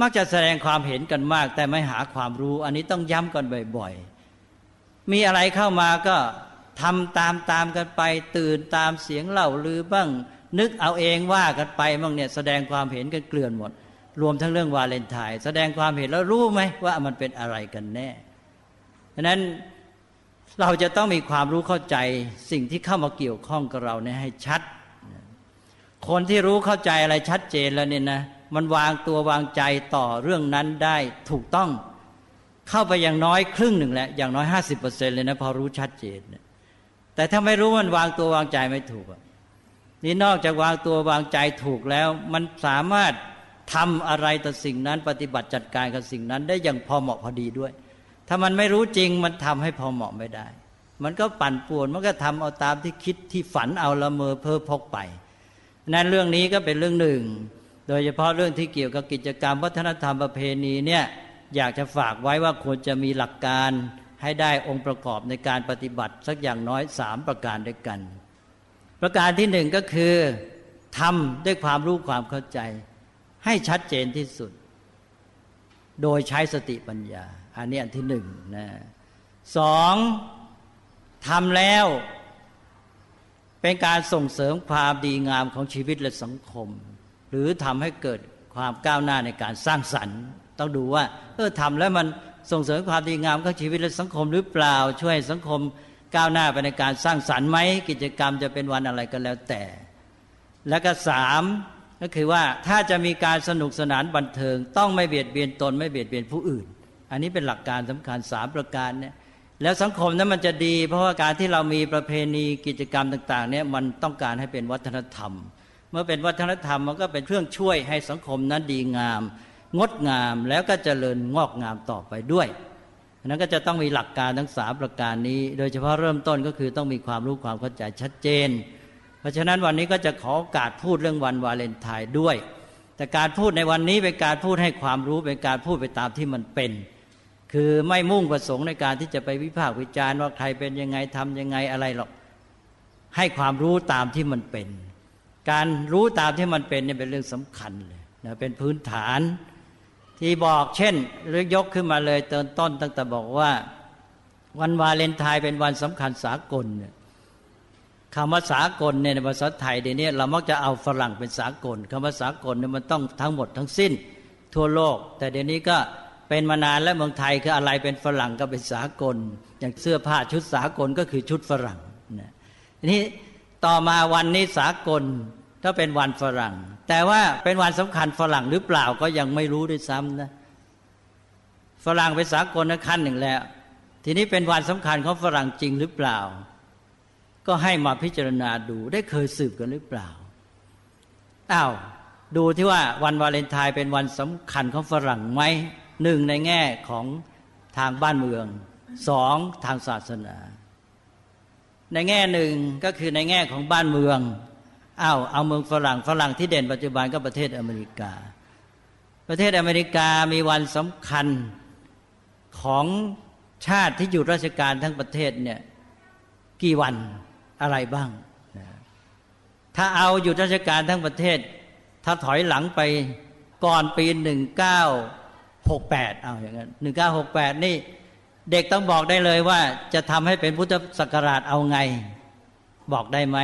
มักจะแสดงความเห็นกันมาก แต่ไม่หาความรู้ อันนี้ต้องย้ำกันบ่อยๆ มีอะไรเข้ามาก็ทำตามตามกันไป ตื่นตามเสียงเล่าลือบ้าง นึกเอาเองว่ากันไปบ้างเนี่ยแสดงความเห็นกันเกลื่อนหมด รวมทั้งเรื่องวาเลนไทน์แสดงความเห็นแล้วรู้ไหมว่ามันเป็นอะไรกันแน่ดังนั้น เราจะต้องมีความรู้เข้าใจสิ่งที่เข้ามาเกี่ยวข้องกับเราเนี่ยให้ชัด คนที่รู้เข้าใจอะไรชัดเจนแล้วเนี่ยนะมันวางตัววางใจต่อเรื่องนั้นได้ถูกต้องเข้าไปอย่างน้อยครึ่งหนึ่งแหละอย่างน้อยห้าสิบเปอร์เซ็นเลยนะพอรู้ชัดเจนแต่ถ้าไม่รู้มันวางตัววางใจไม่ถูกนี่นอกจากวางตัววางใจถูกแล้ว มันสามารถทำอะไรต่อสิ่งนั้น ปฏิบัติจัดการกับสิ่งนั้นได้อย่างพอเหมาะพอดีด้วย ถ้ามันไม่รู้จริงมันทำให้พอเหมาะไม่ได้ มันก็ปั่นป่วนมันก็ทำเอาตามที่คิดที่ฝันเอาละเมอเพ้อพกไปนั้นเรื่องนี้ก็เป็นเรื่องหนึ่ง โดยเฉพาะเรื่องที่เกี่ยวกับกิจกรรมวัฒนธรรมประเพณีเนี่ยอยากจะฝากไว้ว่าควรจะมีหลักการให้ได้องค์ประกอบในการปฏิบัติสักอย่างน้อยสามประการด้วยกัน ประการที่หนึ่งก็คือทำด้วยความรู้ความเข้าใจ ให้ชัดเจนที่สุด โดยใช้สติปัญญา อันนี้อันที่หนึ่งนะสองทำแล้ว เป็นการส่งเสริมความดีงามของชีวิตและสังคม หรือทำให้เกิดความก้าวหน้าในการสร้างสรรค์ ต้องดูว่าเออทำแล้วมันส่งเสริมความดีงามของชีวิตและสังคมหรือเปล่า ช่วยสังคมก้าวหน้าไปในการสร้างสรรค์ไหมกิจกรรมจะเป็นวันอะไรก็แล้วแต่ และก็สามก็คือว่าถ้าจะมีการสนุกสนานบันเทิง ต้องไม่เบียดเบียนตนไม่เบียดเบียนผู้อื่น อันนี้เป็นหลักการสำคัญสามประการเนี่ยแล้วสังคมนั้นมันจะดี เพราะว่าการที่เรามีประเพณีกิจกรรมต่างๆเนี่ยมันต้องการให้เป็นวัฒนธรรม เมื่อเป็นวัฒนธรรมมันก็เป็นเครื่องช่วยให้สังคมนั้นดีงาม งดงามแล้วก็เจริญงอกงามต่อไปด้วยนั้นก็จะต้องมีหลักการทั้งสามประการนี้ โดยเฉพาะเริ่มต้นก็คือต้องมีความรู้ความเข้าใจชัดเจน เพราะฉะนั้นวันนี้ก็จะขอโอกาสพูดเรื่องวันวาเลนไทน์ด้วย แต่การพูดในวันนี้เป็นการพูดให้ความรู้เป็นการพูดไปตามที่มันเป็น คือไม่มุ่งประสงค์ในการที่จะไปวิพากษ์วิจารณ์ว่าใครเป็นยังไงทำยังไงอะไรหรอก ให้ความรู้ตามที่มันเป็น การรู้ตามที่มันเป็นเนี่ยเป็นเรื่องสำคัญเลยนะเป็นพื้นฐาน ที่บอกเช่นหรือยกขึ้นมาเลยเติมต้นตั้งแต่บอกว่า วันวาเลนไทน์เป็นวันสำคัญสากลเนี่ยคำว่าสากลเนี่ยในภาษาไทยเดี๋ยวนี้เรามักจะเอาฝรั่งเป็นสากลคำว่าสากลเนี่ยมันต้องทั้งหมดทั้งสิ้น ทั่วโลก แต่เดี๋ยวนี้ก็ เป็นมานานและเมืองไทยคืออะไรเป็นฝรั่งก็เป็นสากล อย่างเสื้อผ้าชุดสากลก็คือชุดฝรั่งนะนี้ต่อมาวันนี้สากลถ้าเป็นวันฝรั่ง แต่ว่าเป็นวันสำคัญฝรั่งหรือเปล่าก็ยังไม่รู้ด้วยซ้ำนะฝรั่งเป็นสากลนะขั้นหนึ่งแล้ว ทีนี้เป็นวันสำคัญของฝรั่งจริงหรือเปล่า ก็ให้มาพิจารณาดูได้เคยสืบกันหรือเปล่าอ้าวดูที่ว่าวันวาเลนไทน์เป็นวันสำคัญของฝรั่งไหม หนึ่งในแง่ของทางบ้านเมืองสองทางศาสนา ในแง่หนึ่งก็คือในแง่ของบ้านเมืองอ้าวเอาเมืองฝรั่งฝรั่งที่เด่นปัจจุบันก็ประเทศอเมริกา ประเทศอเมริกามีวันสำคัญของชาติที่อยู่ราชการทั้งประเทศเนี่ยกี่วันอะไรบ้าง ถ้าเอาอยู่ราชการทั้งประเทศ ถ้าถอยหลังไปก่อนปีหนึ่งเก้า หกแปดเอาอย่างนั้นหนึ่งเก้าหกแปดนี่เด็กต้องบอกได้เลยว่า จะทำให้เป็นพุทธศักราชเอาไง บอกได้ไหม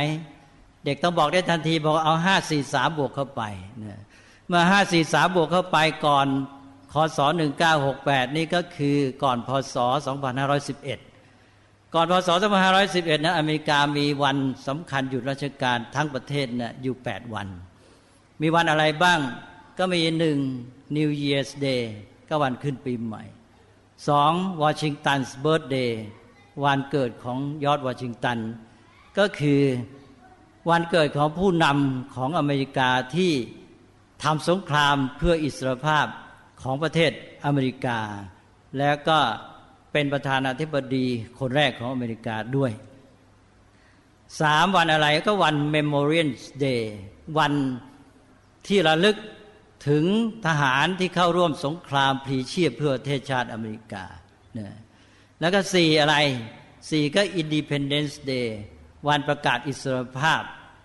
เด็กต้องบอกได้ทันทีบอกเอาห้าสี่สามบวกเข้าไปเมื่อห้าสี่สามบวกเข้าไปก่อนคศหนึ่งเก้าหกแปดนี่ก็คือก่อนพศสองพันห้าร้อยสิบเอ็ดก่อนพศ2511นห้าร้อยสิบเอ็ดนะอเมริกามีวันสำคัญหยุดราชการทั้งประเทศนะอยู่8วัน มีวันอะไรบ้างก็มีหนึ่ง New Year's Day ก็วันขึ้นปีใหม่สอง Washington's Birthday วันเกิดของยอดวอชิงตัน ก็คือวันเกิดของผู้นำของอเมริกาที่ทำสงครามเพื่ออิสรภาพของประเทศอเมริกา แล้วก็เป็นประธานาธิบดีคนแรกของอเมริกาด้วยสามวันอะไรก็วัน Memorial Day วันที่ระลึก ถึงทหารที่เข้าร่วมสงครามพลีชีพเพื่อเทศชาติอเมริกาเนี่ยแล้วก็สี่อะไรสี่ก็ Independence Day วันประกาศอิสรภาพ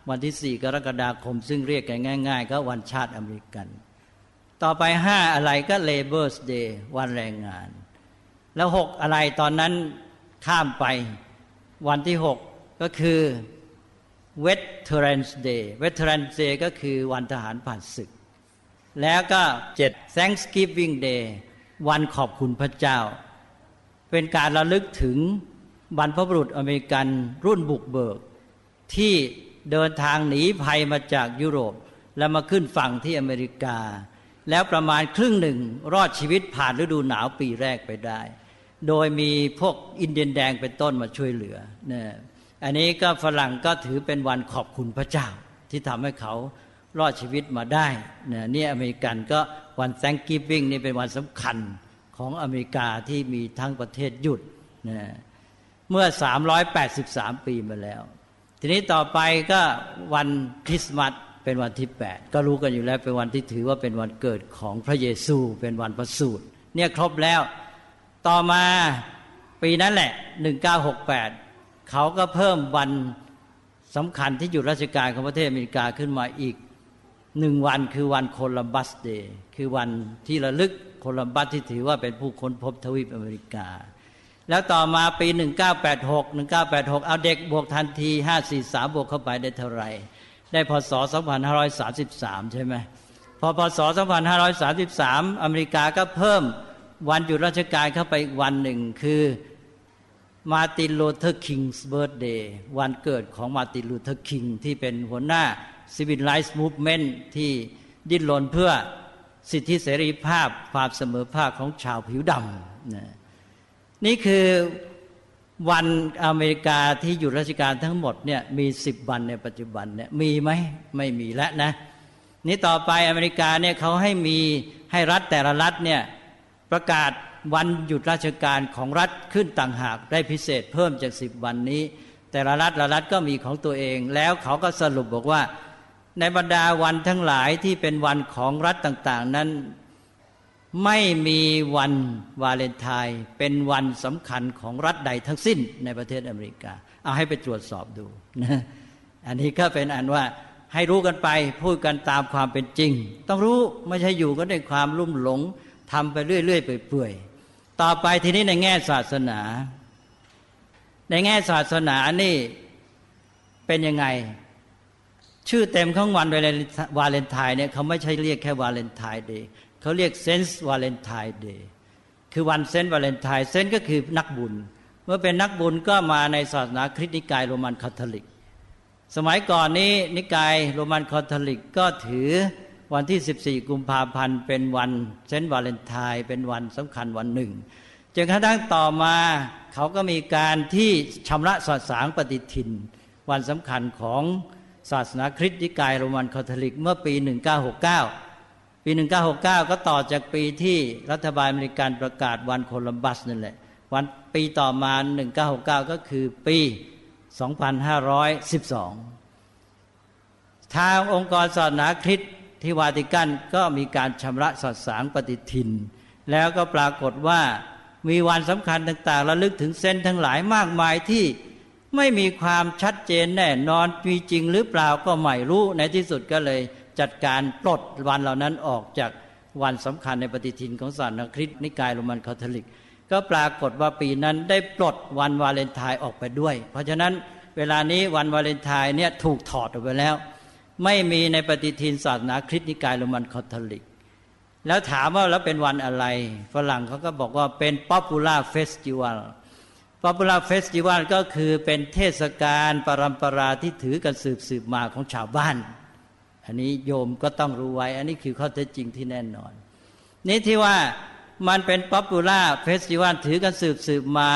วันที่สี่กรกฎาคม ซึ่งเรียกกันง่าย ๆ ก็วันชาติอเมริกัน ต่อไปห้าอะไรก็ Labor Day วันแรงงาน แล้วหกอะไรตอนนั้นข้ามไปวันที่หกก็คือ Veterans Day Veterans Day ก็คือวันทหารผ่านศึก แล้วก็เจ็ด Thanksgiving Day วันขอบคุณพระเจ้า เป็นการระลึกถึงบรรพบุรุษอเมริกันรุ่นบุกเบิก ที่เดินทางหนีภัยมาจากยุโรป แล้วมาขึ้นฝั่งที่อเมริกา แล้วประมาณครึ่งหนึ่งรอดชีวิตผ่านฤดูหนาวปีแรกไปได้ โดยมีพวกอินเดียนแดงเป็นต้นมาช่วยเหลือนะอันนี้ก็ฝรั่งก็ถือเป็นวันขอบคุณพระเจ้าที่ทำให้เขา รอดชีวิตมาได้นะนี่อเมริกันก็วัน Thanksgiving นี่เป็นวันสำคัญของอเมริกาที่มีทั้งประเทศหยุดนะเมื่อ 383 ปีมาแล้ว ทีนี้ต่อไปก็วันคริสต์มาสเป็นวันที่ 8 ก็รู้กันอยู่แล้วเป็นวันที่ถือว่าเป็นวันเกิดของพระเยซูเป็นวันประสูติเนี่ยครบแล้วต่อมาปีนั้นแหละ 1968 เขาก็เพิ่มวันสำคัญที่อยู่ราชการของประเทศอเมริกาขึ้นมาอีก หนึ่งวันคือวันโคลัมบัสเดย์คือวันที่ระลึกโคลัมบัสที่ถือว่าเป็นผู้ค้นพบทวีปอเมริกา แล้วต่อมาปี 1986 1986 เอาเด็กบวกทันที 543 บวกเข้าไปได้เท่าไหร่ ได้พศ 2533 ใช่ไหมพอพศ 2533 อเมริกาก็เพิ่มวันหยุดราชการเข้าไปอีกวันหนึ่งคือ Martin Luther King's Birthday วันเกิดของมาร์ตินลูเทอร์คิงที่เป็นหัวหน้า Civil Rights Movement ที่ดิ้นรนเพื่อสิทธิเสรีภาพความเสมอภาคของชาวผิวดำนี่คือวันอเมริกาที่หยุดราชการทั้งหมดเนี่ยมีสิบวันในปัจจุบันเนี่ยมีไหมไม่มีแล้วนะ นี่ต่อไปอเมริกาเนี่ยเขาให้มีให้รัฐแต่ละรัฐเนี่ยประกาศวันหยุดราชการของรัฐขึ้นต่างหากได้พิเศษเพิ่มจากสิบวันนี้ แต่ละรัฐละรัฐก็มีของตัวเอง แล้วเขาก็สรุปบอกว่า ในบรรดาวันทั้งหลายที่เป็นวันของรัฐต่าง ๆ นั้นไม่มีวันวาเลนไทน์เป็นวันสำคัญของรัฐใดทั้งสิ้นในประเทศอเมริกา เอาให้ไปตรวจสอบดูนะอันนี้ก็เป็นอันว่าให้รู้กันไปพูดกันตามความเป็นจริง ต้องรู้ไม่ใช่อยู่กันในความลุ่มหลงทำไปเรื่อย ๆ เปื่อยๆต่อไปทีนี้ในแง่ศาสนา ในแง่ศาสนานี่เป็นยังไง ชื่อเต็มของวันวาเลนไทน์เนี่ยเขาไม่ใช่เรียกแค่ Valentine's Day เขาเรียก Saint Valentine's Day คือวันเซนต์วาเลนไทน์เซนต์ก็คือนักบุญ เมื่อเป็นนักบุญก็มาในศาสนาคริสต์นิกายโรมันคาทอลิก สมัยก่อนนี้นิกายโรมันคาทอลิกก็ถือวันที่ 14 กุมภาพันธ์เป็นวันเซนต์วาเลนไทน์เป็นวันสำคัญวันหนึ่งจนกระทั่งต่อมาเขาก็มีการที่ชำระสะสางปฏิทิน วันสำคัญของ ศาสนาคริสต์นิกายโรมันคาทอลิกเมื่อปี 1969 ปี 1969 ก็ต่อจากปีที่รัฐบาลอเมริกันประกาศวันโคลัมบัสนั่นแหละ วันปีต่อมา 1969 ก็คือปี 2512 ทางองค์กรศาสนาคริสต์ที่วาติกันก็มีการชำระสอดสางปฏิทิน แล้วก็ปรากฏว่ามีวันสำคัญต่างๆระลึกถึงเส้นทั้งหลายมากมายที่ ไม่มีความชัดเจนแน่นอนมีจริงหรือเปล่าก็ไม่รู้ในที่สุดก็เลยจัดการปลดวันเหล่านั้นออกจากวันสำคัญในปฏิทินของศาสนาคริสต์นิกายโรมันคาทอลิก ก็ปรากฏว่าปีนั้นได้ปลดวันวาเลนไทน์ออกไปด้วย เพราะฉะนั้นเวลานี้วันวาเลนไทน์เนี่ยถูกถอดออกไปแล้ว ไม่มีในปฏิทินศาสนาคริสต์นิกายโรมันคาทอลิก แล้วถามว่าแล้วเป็นวันอะไร ฝรั่งเขาก็บอกว่าเป็น popular festival popular festival ก็คือเป็นเทศกาลปรำปราที่ถือกันสืบสืบมาของชาวบ้าน อันนี้โยมก็ต้องรู้ไว้ อันนี้คือข้อเท็จจริงที่แน่นอน นี่ที่ว่ามันเป็น popular festival ถือกันสืบสืบมา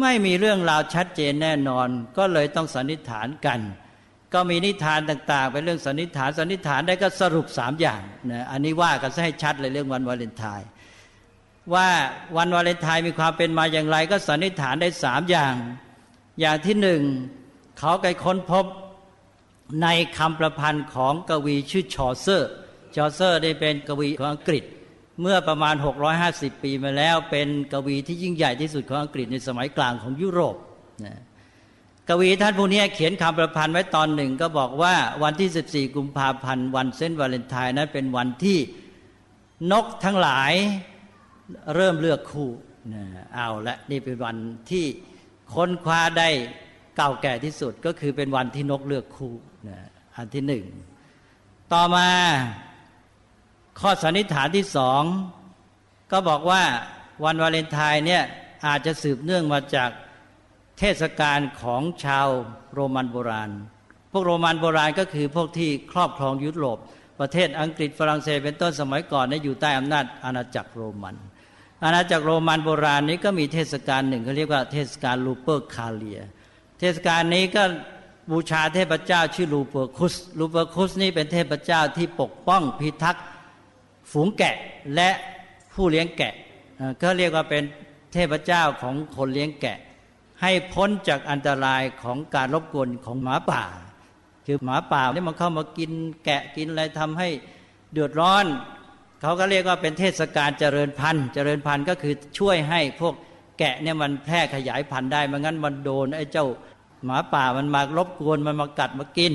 ไม่มีเรื่องราวชัดเจนแน่นอน ก็เลยต้องสันนิษฐานกัน ก็มีนิทานต่าง ๆ เป็นเรื่องสันนิษฐานสันนิษฐานได้ก็สรุปสามอย่างนะอันนี้ว่ากันให้ชัดเลยเรื่องวันวาเลนไทน์ ว่าวันวาเลนไทน์มีความเป็นมาอย่างไร ก็สันนิษฐานได้สามอย่าง อย่างที่หนึ่งเขาไปค้นพบในคำประพันธ์ของกวีชื่อชอเซอร์ ชอเซอร์ได้เป็นกวีของอังกฤษ เมื่อประมาณ 650 ปีมาแล้วเป็นกวีที่ยิ่งใหญ่ที่สุดของอังกฤษในสมัยกลางของยุโรปนะกวีท่านผู้นี้เขียนคำประพันธ์ไว้ตอนหนึ่ง ก็บอกว่าวันที่ 14 กุมภาพันธ์วันเซนต์วาเลนไทน์นั้นเป็นวันที่นกทั้งหลาย เริ่มเลือกคู่นะเอาละนี่เป็นวันที่ค้นคว้าได้เก่าแก่ที่สุดก็คือเป็นวันที่นกเลือกคู่นะอันที่หนึ่ง ต่อมาข้อสันนิษฐานที่สอง ก็บอกว่าวันวาเลนไทน์เนี่ยอาจจะสืบเนื่องมาจากเทศกาลของชาวโรมันโบราณ พวกโรมันโบราณก็คือพวกที่ครอบครองยุโรป ประเทศอังกฤษฝรั่งเศสเป็นต้นสมัยก่อนนี่อยู่ใต้อำนาจอาณาจักรโรมัน อาณาจักรโรมันโบราณนี้ก็มีเทศกาลหนึ่งเขาเรียกว่าเทศกาลลูเปอร์คาเลีย เทศกาลนี้ก็บูชาเทพเจ้าชื่อลูเปอร์คุส ลูเปอร์คุสนี่เป็นเทพเจ้าที่ปกป้องพิทักษ์ฝูงแกะและผู้เลี้ยงแกะก็เรียกว่าเป็นเทพเจ้าของคนเลี้ยงแกะ ให้พ้นจากอันตรายของการรบกวนของหมาป่า คือหมาป่าที่มันเข้ามากินแกะกินอะไรทำให้เดือดร้อน เขาก็เรียกว่าเป็นเทศกาลเจริญพันธุ์เจริญพันธุ์ก็คือช่วยให้พวกแกะเนี่ยมันแพร่ขยายพันธุ์ได้ไม่งั้นมันโดนไอ้เจ้าหมาป่ามันมารบกวนมันมากัดมากิน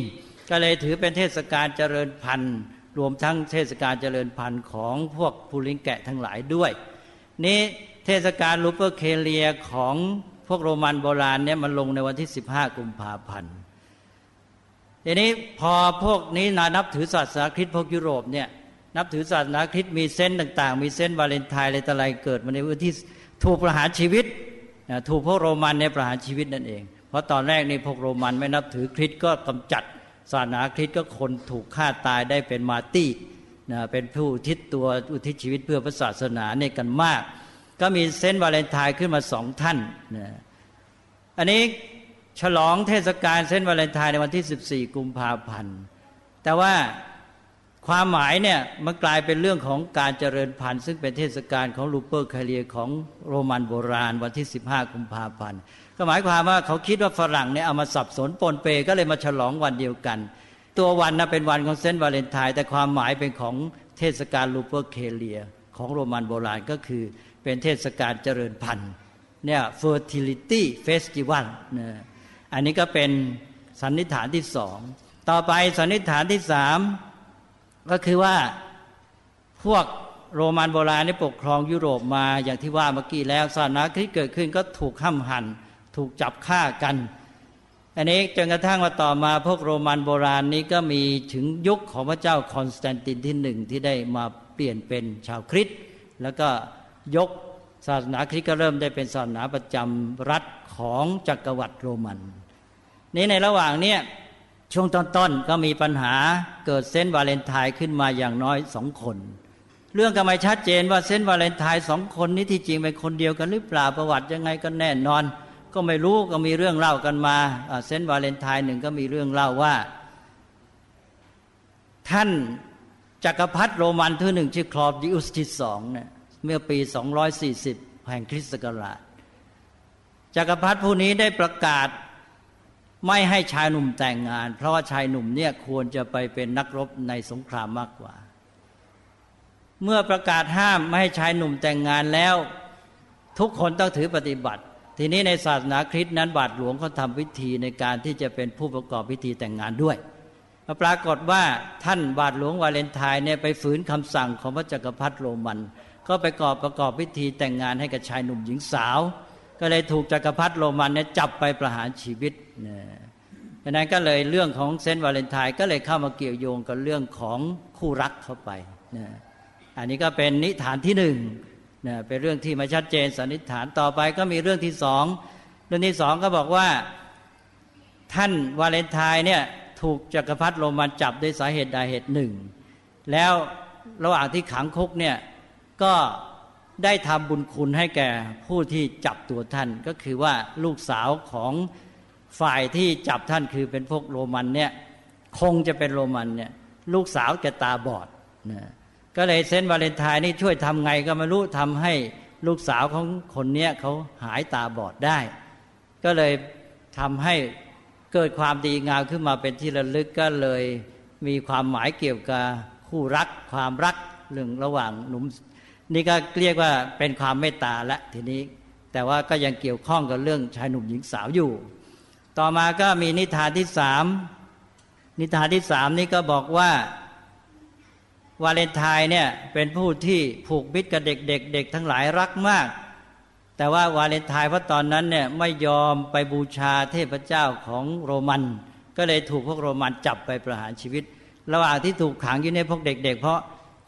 ก็เลยถือเป็นเทศกาลเจริญพันธุ์รวมทั้งเทศกาลเจริญพันธุ์ของพวกผู้ลิงแกะทั้งหลายด้วย นี้เทศกาลลูเปอร์เคเลียของพวกโรมันโบราณเนี่ยมันลงในวันที่ 15 กุมภาพันธ์ทีนี้พอพวกนี้นานับถือศาสนาคริสต์พวกยุโรปเนี่ย นับถือศาสนาคริสต์มีเส้นต่าง ๆ มีเส้นวาเลนไทน์อะไรต่ออะไรเกิดมาในวันที่ถูกประหารชีวิตถูกพวกโรมันเนี่ยประหารชีวิตนั่นเอง เพราะตอนแรกนี่พวกโรมันไม่นับถือคริสต์ก็กำจัดศาสนาคริสต์ก็คนถูกฆ่าตายได้เป็นมาตี้นะเป็นผู้ทิศตัวอุทิศชีวิตเพื่อพระศาสนาเนี่ยกันมาก ก็มีเซนต์วาเลนไทน์ขึ้นมาสองท่านนะอันนี้ฉลองเทศกาลเซนต์วาเลนไทน์ในวันที่ 14 กุมภาพันธ์แต่ว่า ความหมายเนี่ยมันกลายเป็นเรื่องของการเจริญพันธุ์ซึ่งเป็นเทศกาลของลูเปอร์คาเลียของโรมันโบราณวันที่ 15กุมภาพันธ์ก็หมายความว่าเขาคิดว่าฝรั่งเนี่ยเอามาสับสนปนเปก็เลยมาฉลองวันเดียวกัน ตัววันนะเป็นวันของเซนต์วาเลนไทน์แต่ความหมายเป็นของเทศกาลลูเปอร์เคเลียของโรมันโบราณก็คือเป็นเทศกาลเจริญพันธุ์เนี่ย fertility festival นะอันนี้ก็เป็นสันนิษฐานที่สองต่อไปสันนิษฐานที่สาม ก็คือว่าพวกโรมันโบราณนี่ปกครองยุโรปมาอย่างที่ว่าเมื่อกี้แล้วศาสนาคริสต์เกิดขึ้นก็ถูกห้ำหันถูกจับฆ่ากัน อันนี้จนกระทั่งว่าต่อมาพวกโรมันโบราณนี้ก็มีถึงยุคของพระเจ้าคอนสแตนตินที่หนึ่งที่ได้มาเปลี่ยนเป็นชาวคริสต์แล้วก็ยกศาสนาคริสต์ก็เริ่มได้เป็นศาสนาประจำรัฐของจักรวรรดิโรมัน นี้ในระหว่างเนี้ ช่วงต้นๆก็มีปัญหาเกิดเซนต์วาเลนไทน์ขึ้นมาอย่างน้อยสองคน เรื่องก็ไม่ชัดเจนว่าเซนต์วาเลนไทน์สองคนนี้ที่จริงเป็นคนเดียวกันหรือเปล่าประวัติยังไงก็แน่นอน ก็ไม่รู้ก็มีเรื่องเล่ากันมาเซนวาเลนไทน์หนึ่งก็มีเรื่องเล่าว่า ท่านจักรพรรดิโรมันที่หนึ่งชื่อคลอดิอุสที่สองเนี่ยเมื่อปี 240 แห่งคริสต์ศักราชจักรพรรดิผู้นี้ได้ประกาศ ไม่ให้ชายหนุ่มแต่งงาน เพราะว่าชายหนุ่มเนี่ยควรจะไปเป็นนักรบในสงครามมากกว่า เมื่อประกาศห้ามไม่ให้ชายหนุ่มแต่งงานแล้ว ทุกคนต้องถือปฏิบัติ ทีนี้ในศาสนาคริสต์นั้นบาทหลวงเขาทำพิธีในการที่จะเป็นผู้ประกอบพิธีแต่งงานด้วยปรากฏว่าท่านบาทหลวงวาเลนไทน์เนี่ยไปฝืนคำสั่งของพระจักรพรรดิโรมัน ก็ไปกอบประกอบพิธีแต่งงานให้กับชายหนุ่มหญิงสาว ก็เลยถูกจักรพรรดิโรมันเนี่ยจับไปประหารชีวิตนะดังนั้นก็เลยเรื่องของเซนต์วาเลนไทน์ก็เลยเข้ามาเกี่ยวโยงกับเรื่องของคู่รักเข้าไปนะอันนี้ก็เป็นนิทานที่หนึ่งนะเป็นเรื่องที่มาชัดเจนสันนิษฐานต่อไปก็มีเรื่องที่สองเรื่องที่สองก็บอกว่าท่านวาเลนไทน์เนี่ยถูกจักรพรรดิโรมันจับด้วยสาเหตุใดเหตุหนึ่ง แล้วระหว่างที่ขังคุกเนี่ยก็ ได้ทำบุญคุณให้แก่ผู้ที่จับตัวท่าน ก็คือว่าลูกสาวของฝ่ายที่จับท่านคือเป็นพวกโรมันเนี่ยคงจะเป็นโรมันเนี่ยลูกสาวแกตาบอดนะก็เลยเซนวาเลนไทน์นี่ช่วยทำไงก็ไม่รู้ทำให้ลูกสาวของคนเนี้ยเขาหายตาบอดได้ ก็เลยทำให้เกิดความดีงามขึ้นมาเป็นที่ระลึกก็เลยมีความหมายเกี่ยวกับคู่รักความรักเรื่องระหว่างหนุ่ม นี่ก็เรียกว่าเป็นความเมตตาละทีนี้ แต่ว่าก็ยังเกี่ยวข้องกับเรื่องชายหนุ่มหญิงสาวอยู่ ต่อมาก็มีนิทานที่สามนิทานที่สามนี่ก็บอกว่าวาเลนไทน์เนี่ยเป็นผู้ที่ผูกมิตรกับเด็กๆเเด็กทั้งหลายรักมาก แต่ว่าวาเลนไทน์เพราะตอนนั้นเนี่ยไม่ยอมไปบูชาเทพเจ้าของโรมัน ก็เลยถูกพวกโรมันจับไปประหารชีวิต ระหว่างที่ถูกขังอยู่ในพวกเด็ก ๆ เพราะ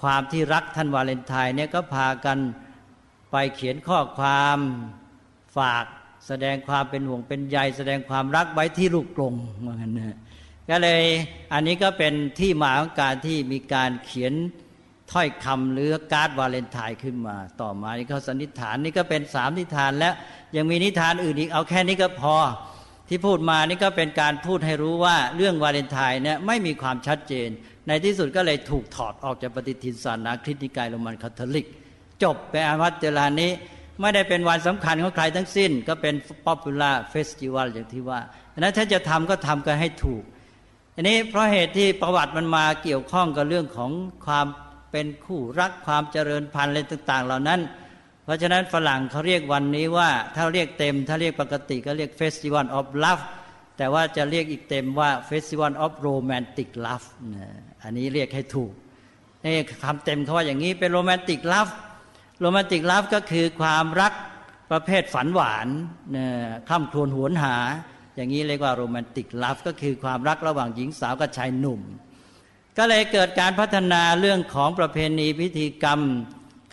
ความที่รักท่านวาเลนไทน์เนี่ยก็พากันไปเขียนข้อความฝากแสดงความเป็นห่วงเป็นใยแสดงความรักไว้ที่ลูกกรงเหมือนกันนะก็เลยอันนี้ก็เป็นที่มาของการที่มีการเขียนถ้อยคำหรือการ์ดวาเลนไทน์ขึ้นมา ต่อมานี่เขาสันนิษฐานนี่ก็เป็นสามนิทานแล้วยังมีนิทานอื่นอีกเอาแค่นี้ก็พอ ที่พูดมานี่ก็เป็นการพูดให้รู้ว่าเรื่องวาเลนไทน์เนี่ยไม่มีความชัดเจน ในที่สุดก็เลยถูกถอดออกจากปฏิทินศาสนาคริสต์นิกายโรมันคาทอลิก จบไปเอาว่าวาเลนไทน์นี้ไม่ได้เป็นวันสำคัญของใครทั้งสิ้น ก็เป็น popular festival อย่างที่ว่าดังนั้นถ้าจะทำก็ทำกันให้ถูก อันนี้เพราะเหตุที่ประวัติมันมาเกี่ยวข้องกับเรื่องของความเป็นคู่รักความเจริญพันธุ์อะไรต่าง ๆ เหล่านั้น เพราะฉะนั้นฝรั่งเขาเรียกวันนี้ว่าถ้าเรียกเต็ม ถ้าเรียกปกติก็เรียก Festival of Love แต่ว่าจะเรียกอีกเต็มว่า Festival of Romantic Love นะ อันนี้เรียกให้ถูกนี่คำเต็มเขาว่าอย่างนี้เป็นโรแมนติกลัฟโรแมนติกลัฟก็คือความรักประเภทฝันหวานเนี่ยข้ามครวนหวนหา อย่างนี้เรียกว่าโรแมนติกลัฟก็คือความรักระหว่างหญิงสาวกับชายหนุ่ม ก็เลยเกิดการพัฒนาเรื่องของประเพณีพิธีกรรม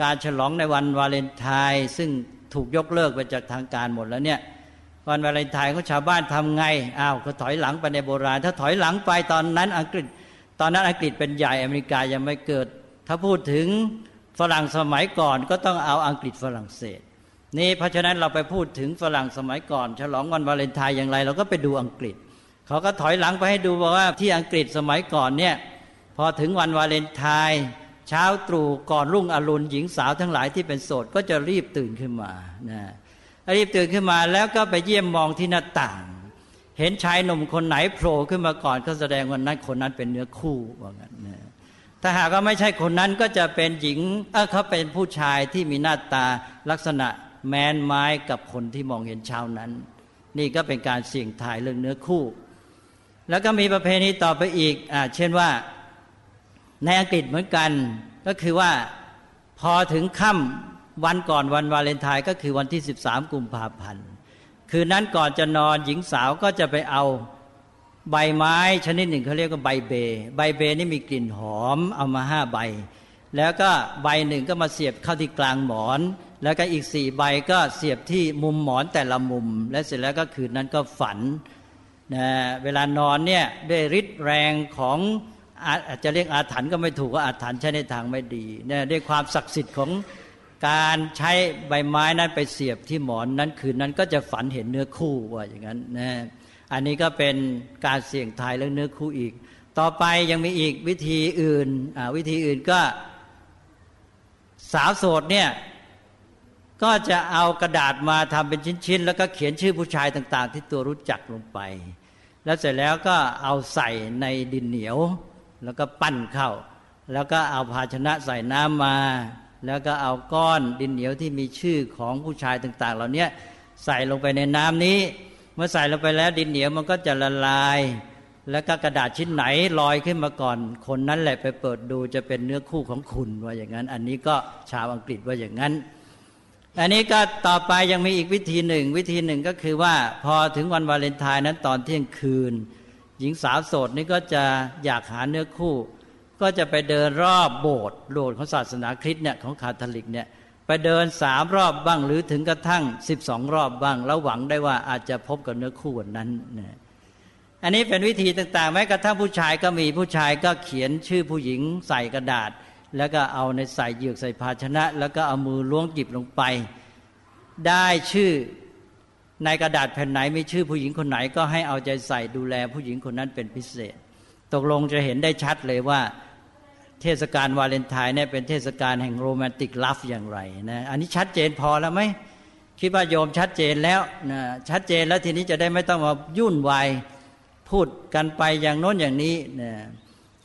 การฉลองในวันวาเลนไทน์ซึ่งถูกยกเลิกไปจากทางการหมดแล้วเนี่ยวันวาเลนไทน์เขาชาวบ้านทำไงอ้าวเขาถอยหลังไปในโบราณ ถ้าถอยหลังไปตอนนั้นอังกฤษ ตอนนั้นอังกฤษเป็นใหญ่อเมริกายังไม่เกิด ถ้าพูดถึงฝรั่งสมัยก่อนก็ต้องเอาอังกฤษฝรั่งเศส นี่เพราะฉะนั้นเราไปพูดถึงฝรั่งสมัยก่อน ฉลองวันวาเลนไทน์อย่างไร เราก็ไปดูอังกฤษ เขาก็ถอยหลังไปให้ดูบอกว่าที่อังกฤษสมัยก่อนเนี่ยพอถึงวันวาเลนไทน์เช้าตรู่ก่อนรุ่งอรุณหญิงสาวทั้งหลายที่เป็นโสดก็จะรีบตื่นขึ้นมานะรีบตื่นขึ้นมาแล้วก็ไปเยี่ยมมองที่หน้าต่าง เห็นชายหนุ่มคนไหนโผล่ขึ้นมาก่อนก็แสดงว่านั้นคนนั้นเป็นเนื้อคู่ว่างั้นนะถ้าหากว่าไม่ใช่คนนั้นก็จะเป็นหญิงเออเขาเป็นผู้ชายที่มีหน้าตาลักษณะแมนไม้กับคนที่มองเห็นชาวนั้น นี่ก็เป็นการเสี่ยงทายเรื่องเนื้อคู่ แล้วก็มีประเพณีต่อไปอีกอ่าเช่นว่าในอังกฤษเหมือนกัน ก็คือว่าพอถึงค่ำวันก่อนวันวาเลนไทน์ก็คือวันที่ 13 กุมภาพันธ์ คืนนั้นก่อนจะนอนหญิงสาวก็จะไปเอาใบไม้ชนิดหนึ่งเขาเรียกว่าใบเบ ใบเบนี่มีกลิ่นหอมเอามาห้าใบ แล้วก็ใบหนึ่งก็มาเสียบเข้าที่กลางหมอน แล้วก็อีกสี่ใบก็เสียบที่มุมหมอนแต่ละมุม และเสร็จแล้วก็คืนนั้นก็ฝันนะเวลานอนเนี่ยด้วยฤทธิ์แรงของอาจจะเรียกอาถรรพ์ก็ไม่ถูกว่าอาถรรพ์ใช้ในทางไม่ดีเนี่ยด้วยความศักดิ์สิทธิ์ของ การใช้ใบไม้นั้นไปเสียบที่หมอนนั้นคืนนั้นก็จะฝันเห็นเนื้อคู่ว่าอย่างนั้นนะอันนี้ก็เป็นการเสี่ยงทายเรื่องเนื้อคู่อีก ต่อไปยังมีอีกวิธีอื่นวิธีอื่นก็สาวโสดเนี่ยก็จะเอากระดาษมาทำเป็นชิ้นๆ แล้วก็เขียนชื่อผู้ชายต่างๆ ที่ตัวรู้จักลงไป แล้วเสร็จแล้วก็เอาใส่ในดินเหนียว แล้วก็ปั้นเข้า แล้วก็เอาภาชนะใส่น้ำมา แล้วก็เอาก้อนดินเหนียวที่มีชื่อของผู้ชายต่าง ๆ เหล่านี้ใส่ลงไปในน้ำนี้ เมื่อใส่ลงไปแล้วดินเหนียวมันก็จะละลาย แล้วก็กระดาษชิ้นไหนลอยขึ้นมาก่อน คนนั้นแหละไปเปิดดูจะเป็นเนื้อคู่ของคุณว่าอย่างนั้น อันนี้ก็ชาวอังกฤษว่าอย่างนั้น อันนี้ก็ต่อไปยังมีอีกวิธีหนึ่ง วิธีหนึ่งก็คือว่าพอถึงวันวาเลนไทน์นั้นตอนเที่ยงคืน หญิงสาวโสดนี่ก็จะอยากหาเนื้อคู่ ก็จะไปเดินรอบโบสถ์โบสถ์ของศาสนาคริสต์เนี่ยของคาทอลิกเนี่ยไปเดินสามรอบบ้างหรือถึงกระทั่งสิบสองรอบบ้าง แล้วหวังได้ว่าอาจจะพบกับเนื้อคู่วันนั้นนะอันนี้เป็นวิธีต่างๆแม้กระทั่งผู้ชายก็มีผู้ชายก็เขียนชื่อผู้หญิงใส่กระดาษ แล้วก็เอาในใส่เหยือกใส่ภาชนะ แล้วก็เอามือล้วงจิบลงไป ได้ชื่อในกระดาษแผ่นไหนมีชื่อผู้หญิงคนไหนก็ให้เอาใจใส่ดูแลผู้หญิงคนนั้นเป็นพิเศษ ตกลงจะเห็นได้ชัดเลยว่า เทศกาลวาเลนไทน์เนี่ยเป็นเทศกาลแห่งโรแมนติกลัฟอย่างไรนะอันนี้ชัดเจนพอแล้วไหมคิดว่าโยมชัดเจนแล้วนะชัดเจนแล้วทีนี้จะได้ไม่ต้องมายุ่นวายพูดกันไปอย่างโน้นอย่างนี้นะ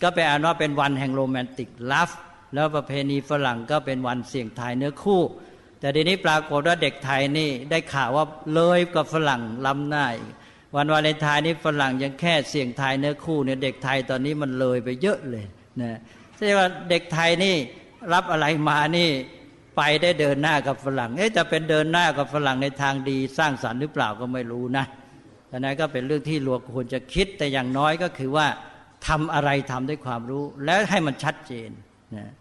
ก็ไปอ่านว่าเป็นวันแห่งโรแมนติกลัฟแล้วประเพณีฝรั่งก็เป็นวันเสี่ยงทายเนื้อคู่ แต่ทีนี้ปรากฏว่าเด็กไทยนี่ได้ข่าวว่าเลยกับฝรั่งล้ำหน้าวันวาเลนไทน์นี่ฝรั่งยังแค่เสี่ยงทายเนื้อคู่เนี่ยเด็กไทยตอนนี้มันเลยไปเยอะเลยนะ แสดงว่าเด็กไทยนี่รับอะไรมานี่ไปได้เดินหน้ากับฝรั่งเอ๊ะจะเป็นเดินหน้ากับฝรั่งในทางดีสร้างสรรค์หรือเปล่าก็ไม่รู้นะแต่นั้นก็เป็นเรื่องที่หลวงควรจะคิดแต่อย่างน้อยก็คือว่าทำอะไรทำด้วยความรู้ แล้วให้มันชัดเจนนะ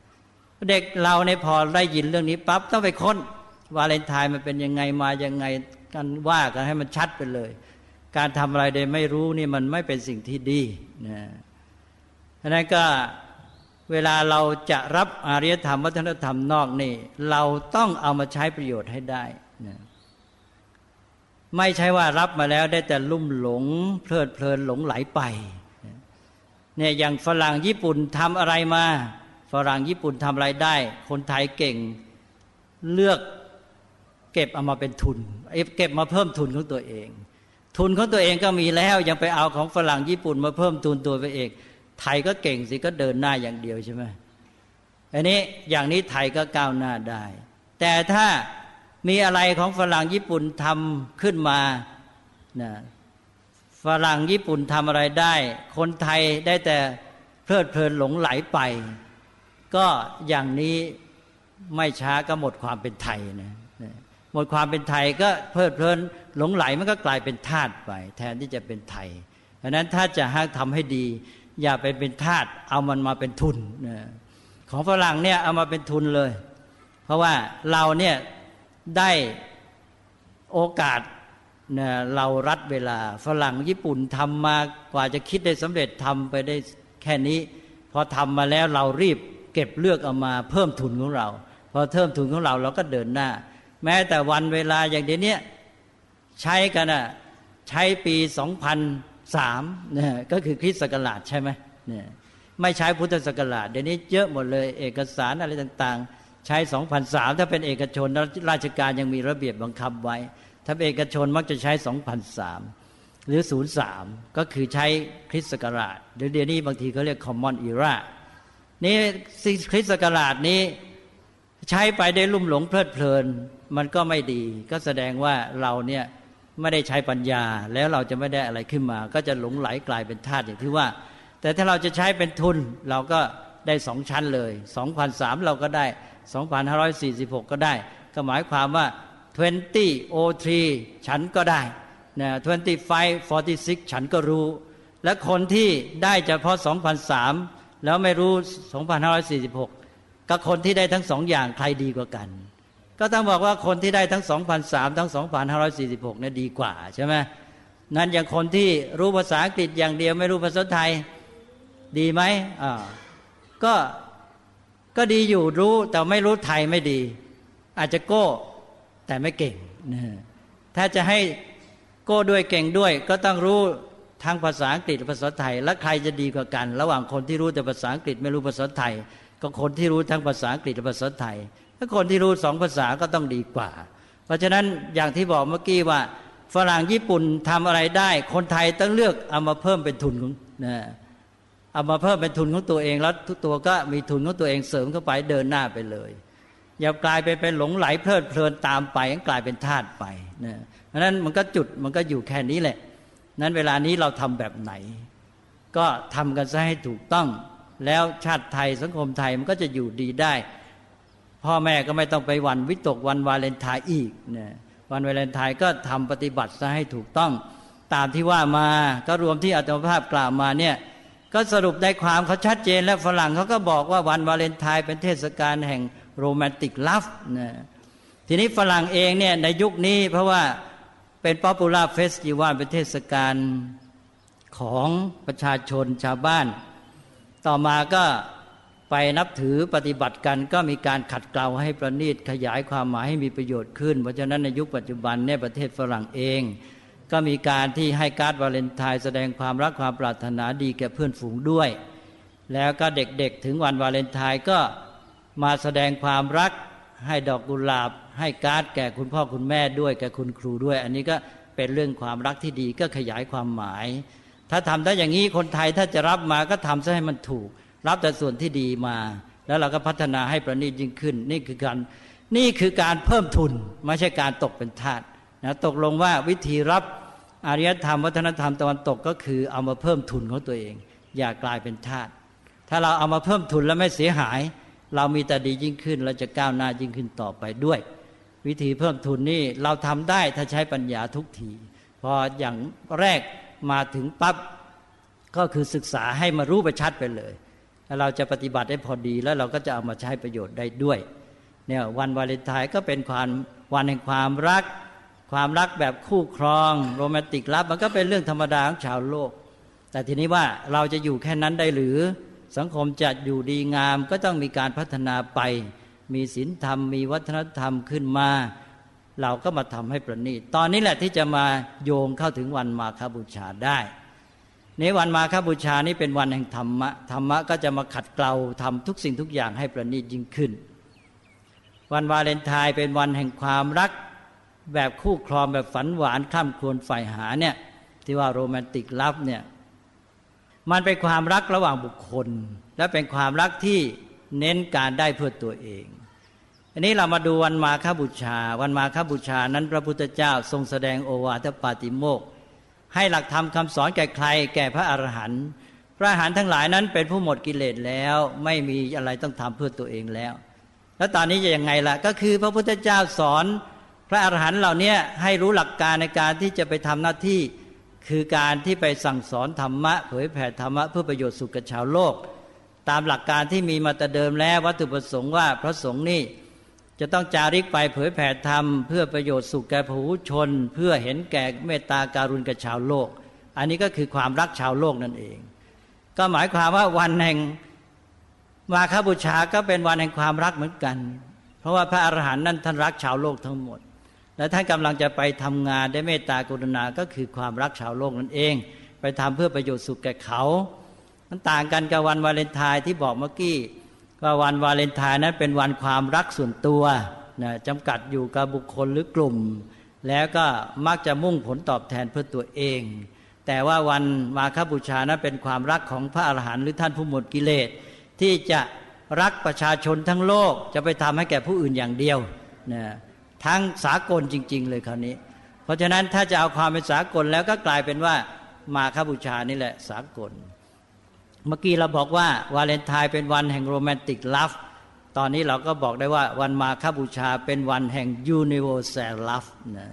เด็กเราในพอได้ยินเรื่องนี้ปั๊บต้องไปค้นวาเลนไทน์มันเป็นยังไงมายังไงกันว่ากันให้มันชัดไปเลย การทำอะไรโดยไม่รู้นี่มันไม่เป็นสิ่งที่ดีนะเพราะนั้นก็ เวลาเราจะรับอารยธรรมวัฒนธรรมนอกนี่ เราต้องเอามาใช้ประโยชน์ให้ได้นะไม่ใช่ว่ารับมาแล้วได้แต่ลุ่มหลง เพลิดเพลินหลงไหลไปเนี่ยอย่างฝรั่งญี่ปุ่นทำอะไรมาฝรั่งญี่ปุ่นทำอะไรได้ คนไทยเก่งเลือกเก็บเอามาเป็นทุนเก็บมาเพิ่มทุนของตัวเอง ทุนของตัวเองก็มีแล้วยังไปเอาของฝรั่งญี่ปุ่นมาเพิ่มทุนตัวไปเอง ไทยก็เก่งสิก็เดินหน้าอย่างเดียวใช่ไหมอันนี้อย่างนี้ไทยก็ก้าวหน้าได้ แต่ถ้ามีอะไรของฝรั่งญี่ปุ่นทำขึ้นมานะฝรั่งญี่ปุ่นทำอะไรได้ คนไทยได้แต่เพลิดเพลินหลงไหลไป ก็อย่างนี้ไม่ช้าก็หมดความเป็นไทยนะหมดความเป็นไทยก็เพลิดเพลินหลงไหลมันก็กลายเป็นทาสไป แทนที่จะเป็นไทยเพราะนั้นถ้าจะให้ทำให้ดี อย่าไปเป็นทาสเอามันมาเป็นทุนของฝรั่งเนี่ยเอามาเป็นทุนเลย เพราะว่าเราเนี่ยได้โอกาสเนี่ยเรารัดเวลา ฝรั่งญี่ปุ่นทำมากว่าจะคิดได้สำเร็จทำไปได้แค่นี้ พอทำมาแล้วเรารีบเก็บเลือกเอามาเพิ่มทุนของเรา พอเพิ่มทุนของเราเราก็เดินหน้า แม้แต่วันเวลาอย่างเดี๋ยวนี้ใช้กันอะใช้ปีสองพัน สามเนี่ยก็คือคริสต์ศักราชใช่ไหมเนี่ยไม่ใช้พุทธศักราชเดี๋ยวนี้เยอะหมดเลยเอกสารอะไรต่างๆ ใช้สองพันสามถ้าเป็นเอกชนราชการยังมีระเบียบบังคับไว้ ถ้าเอกชนมักจะใช้2003หรือ03ก็คือใช้คริสต์ศักราชเดี๋ยวเดี๋ยวนี้บางทีเขาเรียก common era นี่คริสต์ศักราชนี้ใช้ไปได้ลุ่มหลงเพลิดเพลิน มันก็ไม่ดี ก็แสดงว่าเราเนี่ย ไม่ได้ใช้ปัญญา แล้วเราจะไม่ได้อะไรขึ้นมา ก็จะหลงไหลกลายเป็นทาสอย่างที่ว่า แต่ถ้าเราจะใช้เป็นทุนเราก็ได้สองชั้นเลย2003เราก็ได้ 2546 ก็ได้ ก็หมายความว่า 20 O3 ฉันก็ได้นะ25 46 ฉันก็รู้ และคนที่ได้เฉพาะ2003 แล้วไม่รู้ 2546 กับคนที่ได้ทั้งสองอย่างใครดีกว่ากัน ก็ต้องบอกว่าคนที่ได้ทั้ง 2003ทั้ง 2546เนี่ยดีกว่าใช่ไหมนั้นอย่างคนที่รู้ภาษาอังกฤษอย่างเดียวไม่รู้ภาษาไทยดีไหมอ่าก็ก็ดีอยู่รู้แต่ไม่รู้ไทยไม่ดี อาจจะโก้แต่ไม่เก่งนะถ้าจะให้โก้ด้วยเก่งด้วย ก็ต้องรู้ทั้งภาษาอังกฤษภาษาไทย แล้วใครจะดีกว่ากัน ระหว่างคนที่รู้แต่ภาษาอังกฤษไม่รู้ภาษาไทย ก็คนที่รู้ทั้งภาษาอังกฤษและภาษาไทย ถ้าคนที่รู้สองภาษาก็ต้องดีกว่า เพราะฉะนั้นอย่างที่บอกเมื่อกี้ว่าฝรั่งญี่ปุ่นทำอะไรได้ คนไทยต้องเลือกเอามาเพิ่มเป็นทุนของนะเอามาเพิ่มเป็นทุนของตัวเองแล้วทุกตัวก็มีทุนของตัวเองเสริมเข้าไปเดินหน้าไปเลยอย่ากลายไปเป็นหลงไหลเพลิดเพลินตามไปกลายเป็นทาสไปนะเพราะนั้นมันก็จุดมันก็อยู่แค่นี้แหละ นั้นเวลานี้เราทำแบบไหน ก็ทำกันซะให้ถูกต้อง แล้วชาติไทยสังคมไทยมันก็จะอยู่ดีได้ พ่อแม่ก็ไม่ต้องไปวันวิตกวันวาเลนไทน์อีกนะวันวาเลนไทน์ก็ทำปฏิบัติซะให้ถูกต้องตามที่ว่ามาก็รวมที่อัตมภาพกล่าวมาเนี่ยก็สรุปได้ความเขาชัดเจนแล้วฝรั่งเขาก็บอกว่าวันวาเลนไทน์เป็นเทศกาลแห่งromantic love นะทีนี้ฝรั่งเองเนี่ยในยุคนี้เพราะว่าเป็น popular festival เป็นเทศกาลของประชาชนชาวบ้าน ต่อมาก็ ไปนับถือปฏิบัติกันก็มีการขัดเกลาให้ประณีตขยายความหมายให้มีประโยชน์ขึ้น เพราะฉะนั้นในยุคปัจจุบันเนี่ยประเทศฝรั่งเอง ก็มีการที่ให้การ์ดวาเลนไทน์แสดงความรักความปรารถนาดีแก่เพื่อนฝูงด้วย แล้วก็เด็กๆถึงวันวาเลนไทน์ก็มาแสดงความรักให้ดอกกุหลาบ ให้การ์ดแก่คุณพ่อคุณแม่ด้วยแก่คุณครูด้วย อันนี้ก็เป็นเรื่องความรักที่ดีก็ขยายความหมาย ถ้าทำได้อย่างนี้คนไทยถ้าจะรับมาก็ทำซะให้มันถูก รับแต่ส่วนที่ดีมา แล้วเราก็พัฒนาให้ประณีตยิ่งขึ้น นี่คือการนี่คือการเพิ่มทุน ไม่ใช่การตกเป็นทาสนะตกลงว่าวิธีรับอารยธรรมวัฒนธรรมตะวันตกก็คือเอามาเพิ่มทุนของตัวเอง อย่ากลายเป็นทาสถ้าเราเอามาเพิ่มทุนแล้วไม่เสียหาย เรามีแต่ดียิ่งขึ้น เราจะก้าวหน้ายิ่งขึ้นต่อไปด้วย วิธีเพิ่มทุนนี่เราทำได้ถ้าใช้ปัญญาทุกทีพออย่างแรกมาถึงปั๊บก็คือศึกษาให้มารู้ไปชัดไปเลย เราจะปฏิบัติได้พอดีแล้วเราก็จะเอามาใช้ประโยชน์ได้ด้วยเนี่ยวันวาเลนไทน์ก็เป็นความวันแห่งความรัก ความรักแบบคู่ครองโรแมนติกลับมันก็เป็นเรื่องธรรมดาของชาวโลก แต่ทีนี้ว่าเราจะอยู่แค่นั้นได้หรือสังคมจะอยู่ดีงามก็ต้องมีการพัฒนาไป มีศีลธรรม มีวัฒนธรรมขึ้นมา เราก็มาทำให้ประณีต ตอนนี้แหละที่จะมาโยงเข้าถึงวันมาคบูชาได้ นวันมาคบูชานี้เป็นวันแห่งธรรมะธรรมะก็จะมาขัดเกลาทำทุกสิ่งทุกอย่างให้ประณีตยิ่งขึ้น วันวาเลนไทน์เป็นวันแห่งความรัก แบบคู่ครองแบบฝันหวานข้ามควรฝ่ายหาเนี่ยที่ว่าโรแมนติกลับเนี่ยมันเป็นความรักระหว่างบุคคล และเป็นความรักที่เน้นการได้เพื่อตัวเอง อันนี้เรามาดูวันมาคบูชา วันมาคบูชานั้นพระพุทธเจ้าทรงแสดงโอวาทปาติโมก ให้หลักธรรมคาสอนแก่ใคร แก่พระอรหันต์พระอรหันต์ทั้งหลายนั้นเป็นผู้หมดกิเลสแล้ว ไม่มีอะไรต้องทำเพื่อตัวเองแล้ว แล้วตอนนี้จะยังไงล่ะ ก็คือพระพุทธเจ้าสอนพระอรหันต์เหล่านี้ให้รู้หลักการในการที่จะไปทำหน้าที่คือการที่ไปสั่งสอนธรรมะเผยแผ่ธรรมะเพื่อประโยชน์สุขกับชาวโลก ตามหลักการที่มีมาแต่เดิมแล้ววัตถุประสงค์ว่าพระสงฆ์นี่ จะต้องจาริกไปเผยแผ่ธรรมเพื่อประโยชน์สุขแก่ผู้ชน เพื่อเห็นแก่เมตตาการุณกับชาวโลก อันนี้ก็คือความรักชาวโลกนั่นเอง ก็หมายความว่าวันแห่งมาคบูชาก็เป็นวันแห่งความรักเหมือนกัน เพราะว่าพระอรหันต์นั้นท่านรักชาวโลกทั้งหมด และท่านกำลังจะไปทำงานได้เมตตากรุณาก็คือความรักชาวโลกนั่นเอง ไปทำเพื่อประโยชน์สุขแก่เขามันต่างกันกับวันวาเลนไทน์ที่บอกเมื่อกี้ ว่าวันวาเลนไทน์นั้นเป็นวันความรักส่วนตัวนะจำกัดอยู่กับบุคคลหรือกลุ่ม แล้วก็มักจะมุ่งผลตอบแทนเพื่อตัวเอง แต่ว่าวันมาคบูชานั้นเป็นความรักของพระอรหันต์หรือท่านผู้หมดกิเลส ที่จะรักประชาชนทั้งโลกจะไปทำให้แก่ผู้อื่นอย่างเดียวนะทั้งสากลจริง ๆ เลยคราวนี้ เพราะฉะนั้นถ้าจะเอาความเป็นสากลแล้วก็กลายเป็นว่ามาคบูชานี่แหละสากล เมื่อกี้เราบอกว่าวาเลนไทน์เป็นวันแห่งโรแมนติกลัฟตอนนี้เราก็บอกได้ว่าวันมาคบูชาเป็นวันแห่ง universal love นะ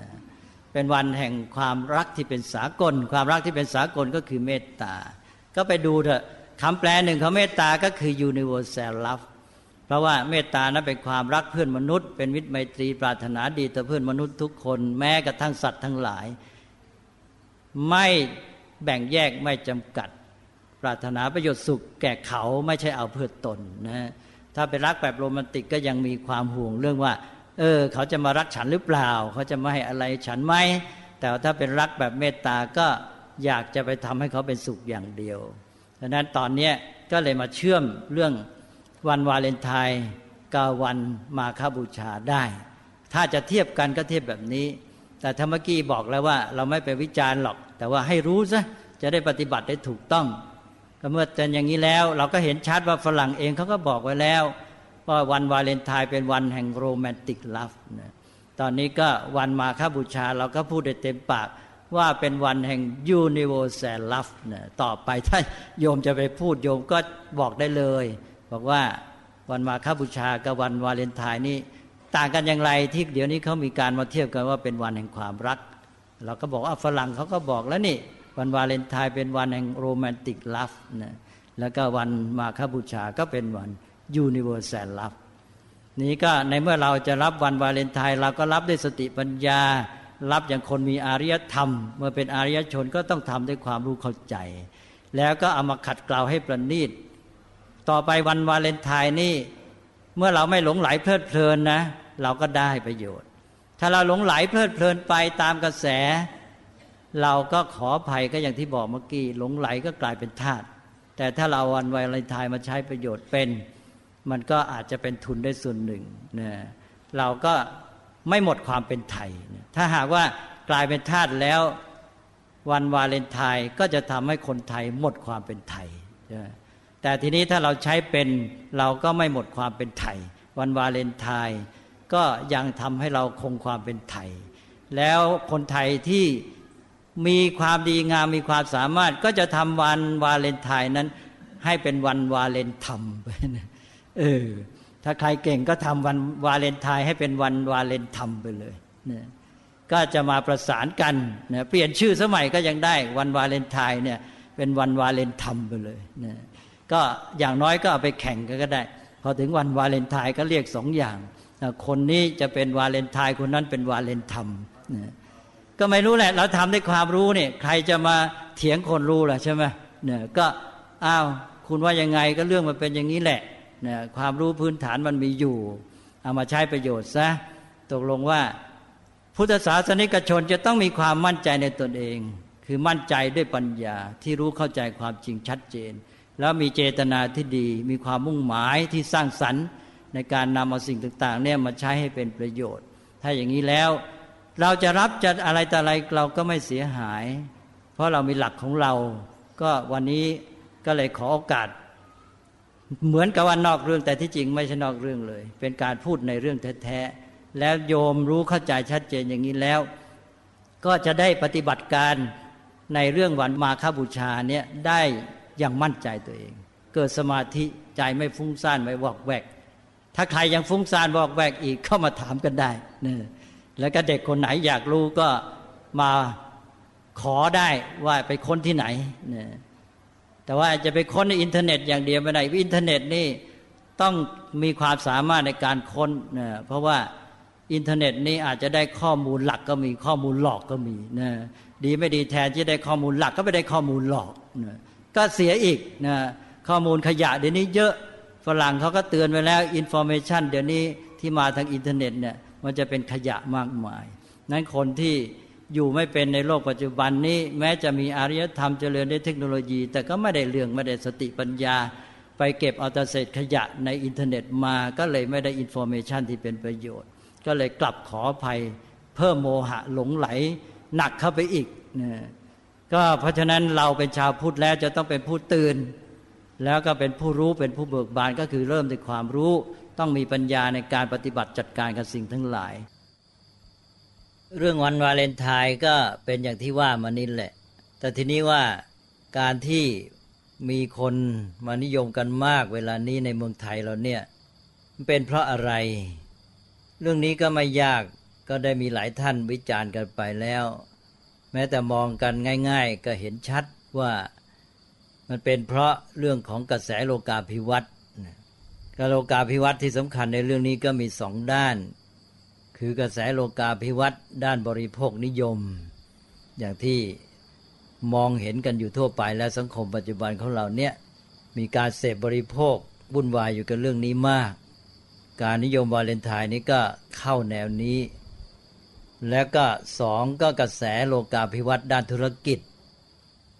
เป็นวันแห่งความรักที่เป็นสากล ความรักที่เป็นสากลก็คือเมตตา ก็ไปดูเถอะคำแปลหนึ่งของเมตตาก็คือ universal love เพราะว่าเมตตานั้นเป็นความรักเพื่อนมนุษย์ เป็นมิตรไมตรีปรารถนาดีต่อเพื่อนมนุษย์ทุกคนแม้กระทั่งสัตว์ทั้งหลาย ไม่แบ่งแยกไม่จำกัด ปรารถนาประโยชน์สุขแก่เขาไม่ใช่เอาเพื่อตนนะถ้าเป็นรักแบบโรแมนติกก็ยังมีความห่วงเรื่องว่า เออ เขาจะมารักฉันหรือเปล่า เขาจะไม่ให้อะไรฉันไหมแต่ถ้าเป็นรักแบบเมตตาก็อยากจะไปทำให้เขาเป็นสุขอย่างเดียวดังนั้นตอนนี้ก็เลยมาเชื่อมเรื่องวันวาเลนไทน์กับวันมาคบูชาได้ ถ้าจะเทียบกันก็เทียบแบบนี้ แต่ธรรมกี้บอกแล้วว่าเราไม่ไปวิจารณ์หรอก แต่ว่าให้รู้ซะจะได้ปฏิบัติได้ถูกต้อง ก็เมื่อเป็นอย่างนี้แล้ว เราก็เห็นชัดว่าฝรั่งเองเขาก็บอกไว้แล้วว่าวันวาเลนไทน์เป็นวันแห่งโรแมนติกลัฟนะตอนนี้ก็วันมาคบูชาเราก็พูดได้เต็มปากว่าเป็นวันแห่ง universal love นะต่อไปถ้าโยมจะไปพูดโยมก็บอกได้เลย บอกว่าวันมาคบูชากับวันวาเลนไทน์นี่ต่างกันอย่างไรที่เดี๋ยวนี้เขามีการมาเทียบกันว่าเป็นวันแห่งความรัก เราก็บอกว่าฝรั่งเขาก็บอกแล้วนี่ วันวาเลนไทน์เป็นวันแห่งโรแมนติกลัฟนะแล้วก็วันมาคบูชาก็เป็นวันuniversal love นี้ก็ในเมื่อเราจะรับวันวาเลนไทน์เราก็รับด้วยสติปัญญา รับอย่างคนมีอารยธรรม เมื่อเป็นอารยชนก็ต้องทำด้วยความรู้เข้าใจ แล้วก็เอามาขัดเกลาให้ประณีต ต่อไปวันวาเลนไทน์นี่เมื่อเราไม่หลงใหลเพลิดเพลินนะ เราก็ได้ประโยชน์ ถ้าเราหลงใหลเพลิดเพลินไปตามกระแส เราก็ขอภัยก็อย่างที่บอกเมื่อกี้หลงใหลก็กลายเป็นทาสแต่ถ้าเราวันวาเลนไทน์มาใช้ประโยชน์เป็น มันก็อาจจะเป็นทุนได้ส่วนหนึ่งนะเราก็ไม่หมดความเป็นไทย ถ้าหากว่ากลายเป็นทาสแล้ววันวาเลนไทน์ก็จะทำให้คนไทยหมดความเป็นไทย แต่ทีนี้ถ้าเราใช้เป็นเราก็ไม่หมดความเป็นไทย วันวาเลนไทน์ก็ยังทำให้เราคงความเป็นไทย แล้วคนไทยที่ มีความดีงามมีความสามารถ ก็จะทำวันวาเลนไทน์นั้น ให้เป็นวันวาเลนธรรมไปเออถ้าใครเก่งก็ทำวันวาเลนไทน์ให้เป็นวันวาเลนธรรมไปเลยเนี่ยก็จะมาประสานกันเนี่ยเปลี่ยนชื่อสมัยก็ยังได้วันวาเลนไทน์เนี่ยเป็นวันวาเลนธรรมไปเลยเนี่ยก็อย่างน้อยก็เอาไปแข่งกันก็ได้ พอถึงวันวาเลนไทน์ก็เรียกสองอย่าง คนนี้จะเป็นวาเลนไทน์คนนั้นเป็นวาเลนธรรมเนี่ย ก็ไม่รู้แหละ เราทำด้วยความรู้เนี่ย ใครจะมาเถียงคนรู้ล่ะใช่ไหมเนี่ยก็อ้าวคุณว่ายังไงก็เรื่องมันเป็นอย่างนี้แหละเนี่ยความรู้พื้นฐานมันมีอยู่ เอามาใช้ประโยชน์ซะตกลงว่า พุทธศาสนิกชนจะต้องมีความมั่นใจในตนเอง คือมั่นใจด้วยปัญญาที่รู้เข้าใจความจริงชัดเจน แล้วมีเจตนาที่ดี มีความมุ่งหมายที่สร้างสรรค์ในการนำเอาสิ่งต่างๆเนี่ยมาใช้ให้เป็นประโยชน์ ถ้าอย่างนี้แล้ว เราจะรับจะอะไรแต่อะไรเราก็ไม่เสียหาย เพราะเรามีหลักของเรา ก็วันนี้ก็เลยขอโอกาส เหมือนกับว่านอกเรื่องแต่ที่จริงไม่ใช่นอกเรื่องเลย เป็นการพูดในเรื่องแท้ๆแล้วโยมรู้เข้าใจชัดเจนอย่างนี้แล้ว ก็จะได้ปฏิบัติการในเรื่องวันมาคบูชาเนี่ยได้อย่างมั่นใจตัวเอง เกิดสมาธิใจไม่ฟุ้งซ่านไม่วอกแวก ถ้าใครยังฟุ้งซ่านวอกแวกอีกเข้ามาถามกันได้เนี่ย แล้วก็เด็กคนไหนอยากรู้ก็มาขอได้ว่าไปค้นที่ไหนเนี่ยแต่ว่าจะไปค้นในอินเทอร์เน็ตอย่างเดียวไม่ได้อินเทอร์เน็ตนี่ต้องมีความสามารถในการค้นนะเพราะว่าอินเทอร์เน็ตนี่อาจจะได้ข้อมูลหลักก็มีข้อมูลหลอกก็มีนะดีไม่ดีแทนที่ได้ข้อมูลหลักก็ไปได้ข้อมูลหลอกนะก็เสียอีกนะข้อมูลขยะเดี๋ยวนี้เยอะฝรั่งเขาก็เตือนไว้แล้ว information เดี๋ยวนี้ที่มาทางอินเทอร์เน็ตเนี่ย มันจะเป็นขยะมากมาย นั้นคนที่อยู่ไม่เป็นในโลกปัจจุบันนี้ แม้จะมีอารยธรรมเจริญด้วยเทคโนโลยี แต่ก็ไม่ได้เรื่องไม่ได้สติปัญญา ไปเก็บเอาแต่เศษขยะในอินเทอร์เน็ตมา ก็เลยไม่ได้ information ที่เป็นประโยชน์ ก็เลยกลับขออภัย เพิ่มโมหะหลงไหลหนักเข้าไปอีกนะก็เพราะฉะนั้นเราเป็นชาวพุทธแล้วจะต้องเป็นผู้ตื่น แล้วก็เป็นผู้รู้เป็นผู้เบิกบานก็คือเริ่มด้วยความรู้ ต้องมีปัญญาในการปฏิบัติจัดการกับสิ่งทั้งหลาย เรื่องวันวาเลนไทน์ก็เป็นอย่างที่ว่ามานี่แหละ แต่ทีนี้ว่าการที่มีคนมานิยมกันมาก เวลานี้ในเมืองไทยเราเนี่ยเป็นเพราะอะไร เรื่องนี้ก็ไม่ยากก็ได้มีหลายท่านวิจารณ์กันไปแล้ว แม้แต่มองกันง่าย ๆ ก็เห็นชัดว่ามันเป็นเพราะเรื่องของกระแสโลกาภิวัตน์ กโลกาภิวัตน์ที่สำคัญในเรื่องนี้ก็มีสองด้าน คือกระแสโลกาภิวัตน์ด้านบริโภคนิยม อย่างที่มองเห็นกันอยู่ทั่วไปและสังคมปัจจุบันของเราเนี่ยมีการเสพบริโภควุ่นวายอยู่กับเรื่องนี้มาก การนิยมวาเลนไทน์นี้ก็เข้าแนวนี้ แล้วก็สองก็กระแสโลกาภิวัตน์ด้านธุรกิจ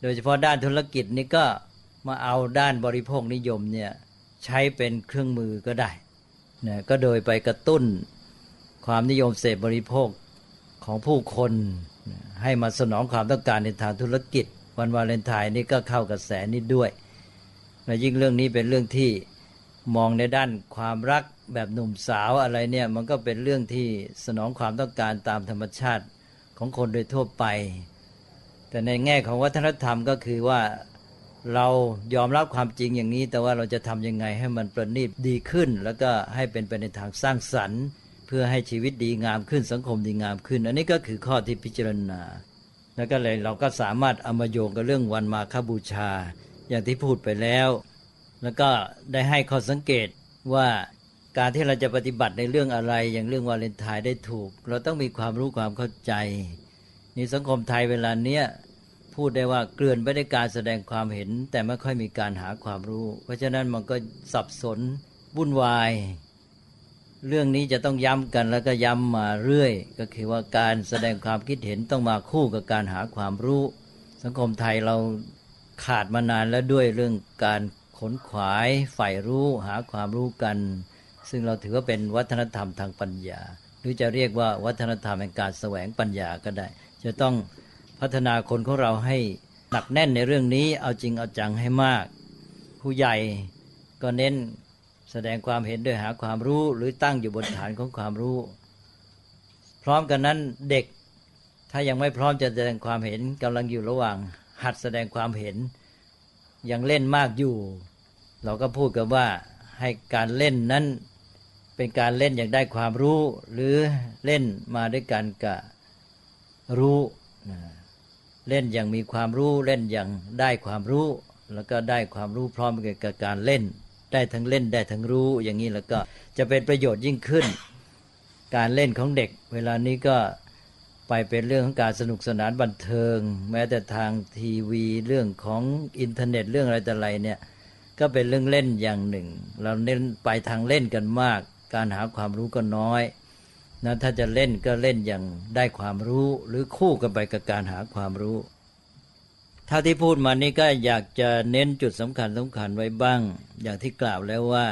โดยเฉพาะด้านธุรกิจนี่ก็มาเอาด้านบริโภคนิยมเนี่ย ใช้เป็นเครื่องมือก็ได้นะก็โดยไปกระตุ้นความนิยมเสพบริโภคของผู้คนให้มาสนองความต้องการในทางธุรกิจ วันวาเลนไทน์นี่ก็เข้ากระแสนี้ด้วยและยิ่งเรื่องนี้เป็นเรื่องที่มองในด้านความรักแบบหนุ่มสาวอะไรเนี่ยมันก็เป็นเรื่องที่สนองความต้องการตามธรรมชาติของคนโดยทั่วไป แต่ในแง่ของวัฒนธรรมก็คือว่า เรายอมรับความจริงอย่างนี้ แต่ว่าเราจะทำยังไงให้มันประณีตดีขึ้น แล้วก็ให้เป็นไปในทางสร้างสรรค์ เพื่อให้ชีวิตดีงามขึ้นสังคมดีงามขึ้น อันนี้ก็คือข้อที่พิจารณา แล้วก็เลยเราก็สามารถเอามาโยงกับเรื่องวันมาคบูชา อย่างที่พูดไปแล้ว แล้วก็ได้ให้ข้อสังเกตว่าการที่เราจะปฏิบัติในเรื่องอะไร อย่างเรื่องวาเลนไทน์ได้ถูก เราต้องมีความรู้ความเข้าใจในสังคมไทยเวลาเนี้ย พูดได้ว่าเกลื่อนไปด้วยการแสดงความเห็น แต่ไม่ค่อยมีการหาความรู้ เพราะฉะนั้นมันก็สับสนวุ่นวาย เรื่องนี้จะต้องย้ำกันแล้วก็ย้ำมาเรื่อย ก็คือว่าการแสดงความคิดเห็นต้องมาคู่กับการหาความรู้ สังคมไทยเราขาดมานานแล้วด้วยเรื่องการขนขวายใฝ่รู้หาความรู้กัน ซึ่งเราถือว่าเป็นวัฒนธรรมทางปัญญา หรือจะเรียกว่าวัฒนธรรมแห่งการแสวงปัญญาก็ได้ จะต้อง พัฒนาคนของเราให้หนักแน่นในเรื่องนี้ เอาจริงเอาจังให้มาก ผู้ใหญ่ก็เน้นแสดงความเห็นด้วยหาความรู้หรือตั้งอยู่บนฐานของความรู้ พร้อมกันนั้นเด็กถ้ายังไม่พร้อมจะแสดงความเห็นกำลังอยู่ระหว่าง หัดแสดงความเห็น ยังเล่นมากอยู่ เราก็พูดกันว่าให้การเล่นนั้นเป็นการเล่นอย่างได้ความรู้ หรือเล่นมาด้วยกันกับรู้ เล่นอย่างมีความรู้เล่นอย่างได้ความรู้ แล้วก็ได้ความรู้พร้อมกับการเล่น ได้ทั้งเล่นได้ทั้งรู้อย่างนี้แล้วก็จะเป็นประโยชน์ยิ่งขึ้น การเล่นของเด็ก เวลานี้ก็ไปเป็นเรื่องของการสนุกสนานบันเทิง แม้แต่ทางทีวีเรื่องของอินเทอร์เน็ตเรื่องอะไรแต่ไรเนี่ยก็เป็นเรื่องเล่นอย่างหนึ่ง เราเน้นไปทางเล่นกันมาก การหาความรู้ก็น้อย นะถ้าจะเล่นก็เล่นอย่างได้ความรู้หรือคู่กันไปกับการหาความรู้เท่าที่พูดมานี่ก็อยากจะเน้นจุดสำคัญสำคัญไว้บ้าง อย่างที่กล่าวแล้วว่า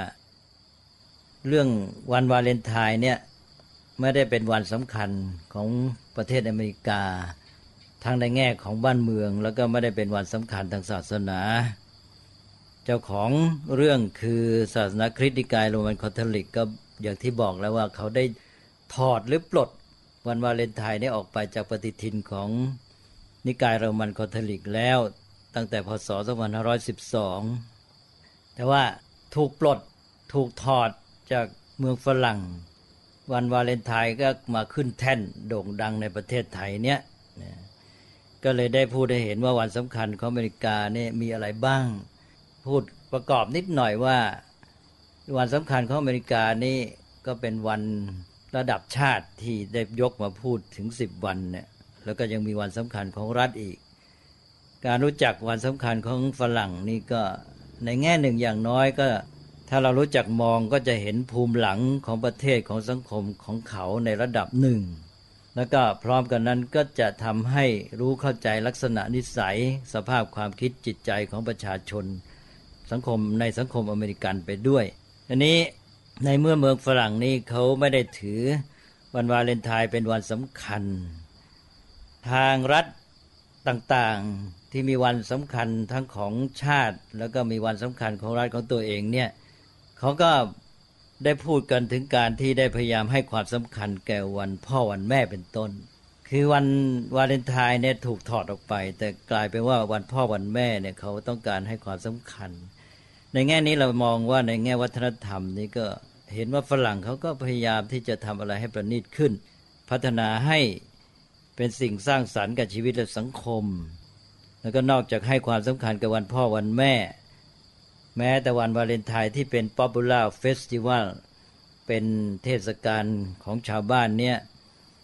เรื่องวันวาเลนไทน์เนี่ยไม่ได้เป็นวันสำคัญของประเทศอเมริกาทั้งในแง่ของบ้านเมือง แล้วก็ไม่ได้เป็นวันสำคัญทางศาสนา เจ้าของเรื่องคือศาสนาคริสต์นิกายโรมันคาทอลิกก็อย่างที่บอกแล้วว่าเขาได้ ถอดหรือปลดวันวาเลนไทน์นี้ออกไปจากปฏิทินของนิกายโรมันคาทอลิกแล้ว ตั้งแต่พศ 2512 แต่ว่าถูกปลดถูกถอดจากเมืองฝรั่ง วันวาเลนไทน์ก็มาขึ้นแท่นโด่งดังในประเทศไทยเนี่ยก็เลยได้พูดได้เห็นว่าวันสำคัญของอเมริกาเนี่ยมีอะไรบ้าง พูดประกอบนิดหน่อยว่า วันสำคัญของอเมริกานี่ก็เป็นวัน ระดับชาติที่ได้ยกมาพูดถึงสิบวันเนี่ยแล้วก็ยังมีวันสำคัญของรัฐอีก การรู้จักวันสำคัญของฝรั่งนี่ก็ในแง่หนึ่งอย่างน้อยก็ ถ้าเรารู้จักมองก็จะเห็นภูมิหลังของประเทศของสังคมของเขาในระดับหนึ่ง แล้วก็พร้อมกันนั้นก็จะทำให้รู้เข้าใจลักษณะนิสัย สภาพความคิดจิตใจของประชาชน สังคมในสังคมอเมริกันไปด้วยอันนี้ ในเมื่อเมืองฝรั่งนี่เขาไม่ได้ถือวันวาเลนไทน์เป็นวันสำคัญ ทางรัฐต่างๆที่มีวันสำคัญทั้งของชาติ แล้วก็มีวันสำคัญของรัฐของตัวเองเนี่ยเขาก็ได้พูดกันถึงการที่ได้พยายามให้ความสำคัญแก่วันพ่อวันแม่เป็นต้น คือวันวาเลนไทน์เนี่ยถูกถอดออกไป แต่กลายเป็นว่าวันพ่อวันแม่เนี่ยเขาต้องการให้ความสำคัญ ในแง่นี้เรามองว่าในแง่วัฒนธรรมนี่ก็เห็นว่าฝรั่งเขาก็พยายามที่จะทำอะไรให้ประณีตขึ้น พัฒนาให้เป็นสิ่งสร้างสรรค์กับชีวิตและสังคม แล้วก็นอกจากให้ความสำคัญกับวันพ่อวันแม่ แม้แต่วันวาเลนไทน์ที่เป็น popular festival เป็นเทศกาลของชาวบ้านเนี่ย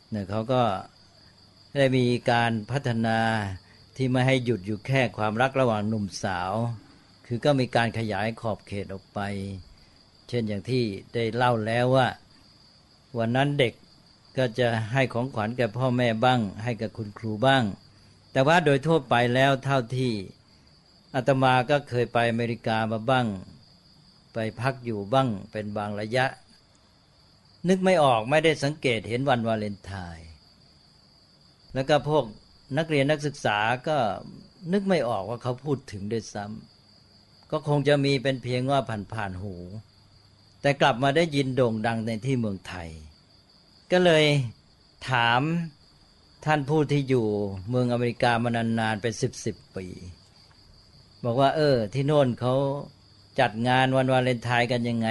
เนี่ยเขาก็ได้มีการพัฒนาที่ไม่ให้หยุดอยู่แค่ความรักระหว่างหนุ่มสาว คือก็มีการขยายขอบเขตออกไป เช่นอย่างที่ได้เล่าแล้วว่า วันนั้นเด็กก็จะให้ของขวัญแก่พ่อแม่บ้าง ให้กับคุณครูบ้าง แต่ว่าโดยทั่วไปแล้วเท่าที่อาตมาก็เคยไปอเมริกามาบ้าง ไปพักอยู่บ้างเป็นบางระยะ นึกไม่ออกไม่ได้สังเกตเห็นวันวาเลนไทน์แล้วก็พวกนักเรียนนักศึกษาก็นึกไม่ออกว่าเขาพูดถึงด้วยซ้ำ ก็คงจะมีเป็นเพียงว่าผ่านๆหู แต่กลับมาได้ยินโด่งดังในที่เมืองไทย ก็เลยถามท่านผู้ที่อยู่เมืองอเมริกามานานๆเป็นสิบสิบปี บอกว่า เออ ที่โน่นเขาจัดงานวันวาเลนไทน์กันยังไง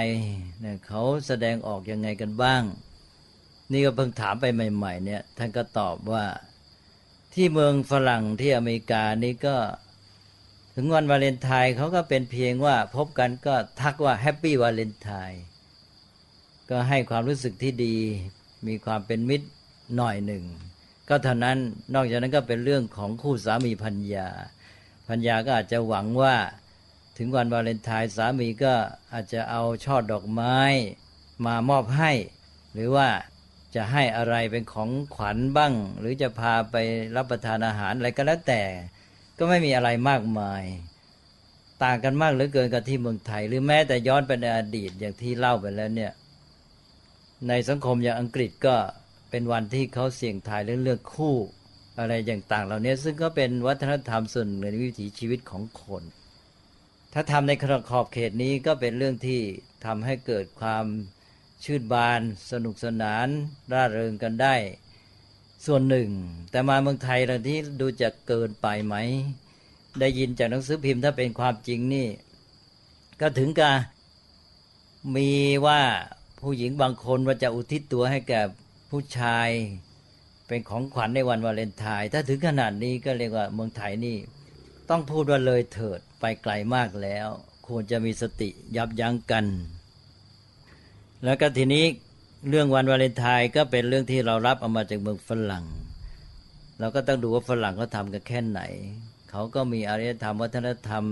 เนี่ยเขาแสดงออกยังไงกันบ้าง นี่ก็เพิ่งถามไปใหม่ ๆ เนี่ย ท่านก็ตอบว่าที่เมืองฝรั่งที่อเมริกานี่ก็ ถึงวันวาเลนไทน์เขาก็เป็นเพียงว่าพบกันก็ทักว่าแฮปปี้วาเลนไทน์ก็ให้ความรู้สึกที่ดี มีความเป็นมิตรหน่อยหนึ่ง ก็เท่านั้นนอกจากนั้นก็เป็นเรื่องของคู่สามีพัญญาพัญญาก็อาจจะหวังว่าถึงวันวาเลนไทน์สามีก็อาจจะเอาช่อดอกไม้มามอบให้ หรือว่าจะให้อะไรเป็นของขวัญบ้าง หรือจะพาไปรับประทานอาหารอะไรก็แล้วแต่ ก็ไม่มีอะไรมากมาย ต่างกันมากเหลือเกินกับที่เมืองไทย หรือแม้แต่ย้อนไปในอดีตอย่างที่เล่าไปแล้วเนี่ยในสังคมอย่างอังกฤษก็เป็นวันที่เขาเสี่ยงทายเรื่องเลือกคู่อะไรอย่างต่างเหล่านี้ซึ่งก็เป็นวัฒนธรรมส่วนหนึ่งในวิถีชีวิตของคน ถ้าทำในขอบเขตนี้ก็เป็นเรื่องที่ทำให้เกิดความชื่นบาน สนุกสนานร่าเริงกันได้ ส่วนหนึ่ง แต่มาเมืองไทยเราที่ดูจะเกินไปไหม ได้ยินจากหนังสือพิมพ์ถ้าเป็นความจริงนี่ ก็ถึงกับมีว่าผู้หญิงบางคนว่าจะอุทิศตัวให้แก่ผู้ชาย เป็นของขวัญในวันวาเลนไทน์ถ้าถึงขนาดนี้ก็เรียกว่าเมืองไทยนี่ ต้องพูดว่าเลยเถิดไปไกลมากแล้ว ควรจะมีสติยับยั้งกัน แล้วก็ทีนี้ เรื่องวันวาเลนไทน์ก็เป็นเรื่องที่เรารับเอามาจากเมืองฝรั่ง เราก็ต้องดูว่าฝรั่งเขาทำกันแค่ไหน เขาก็มีอารยธรรมวัฒนธรรม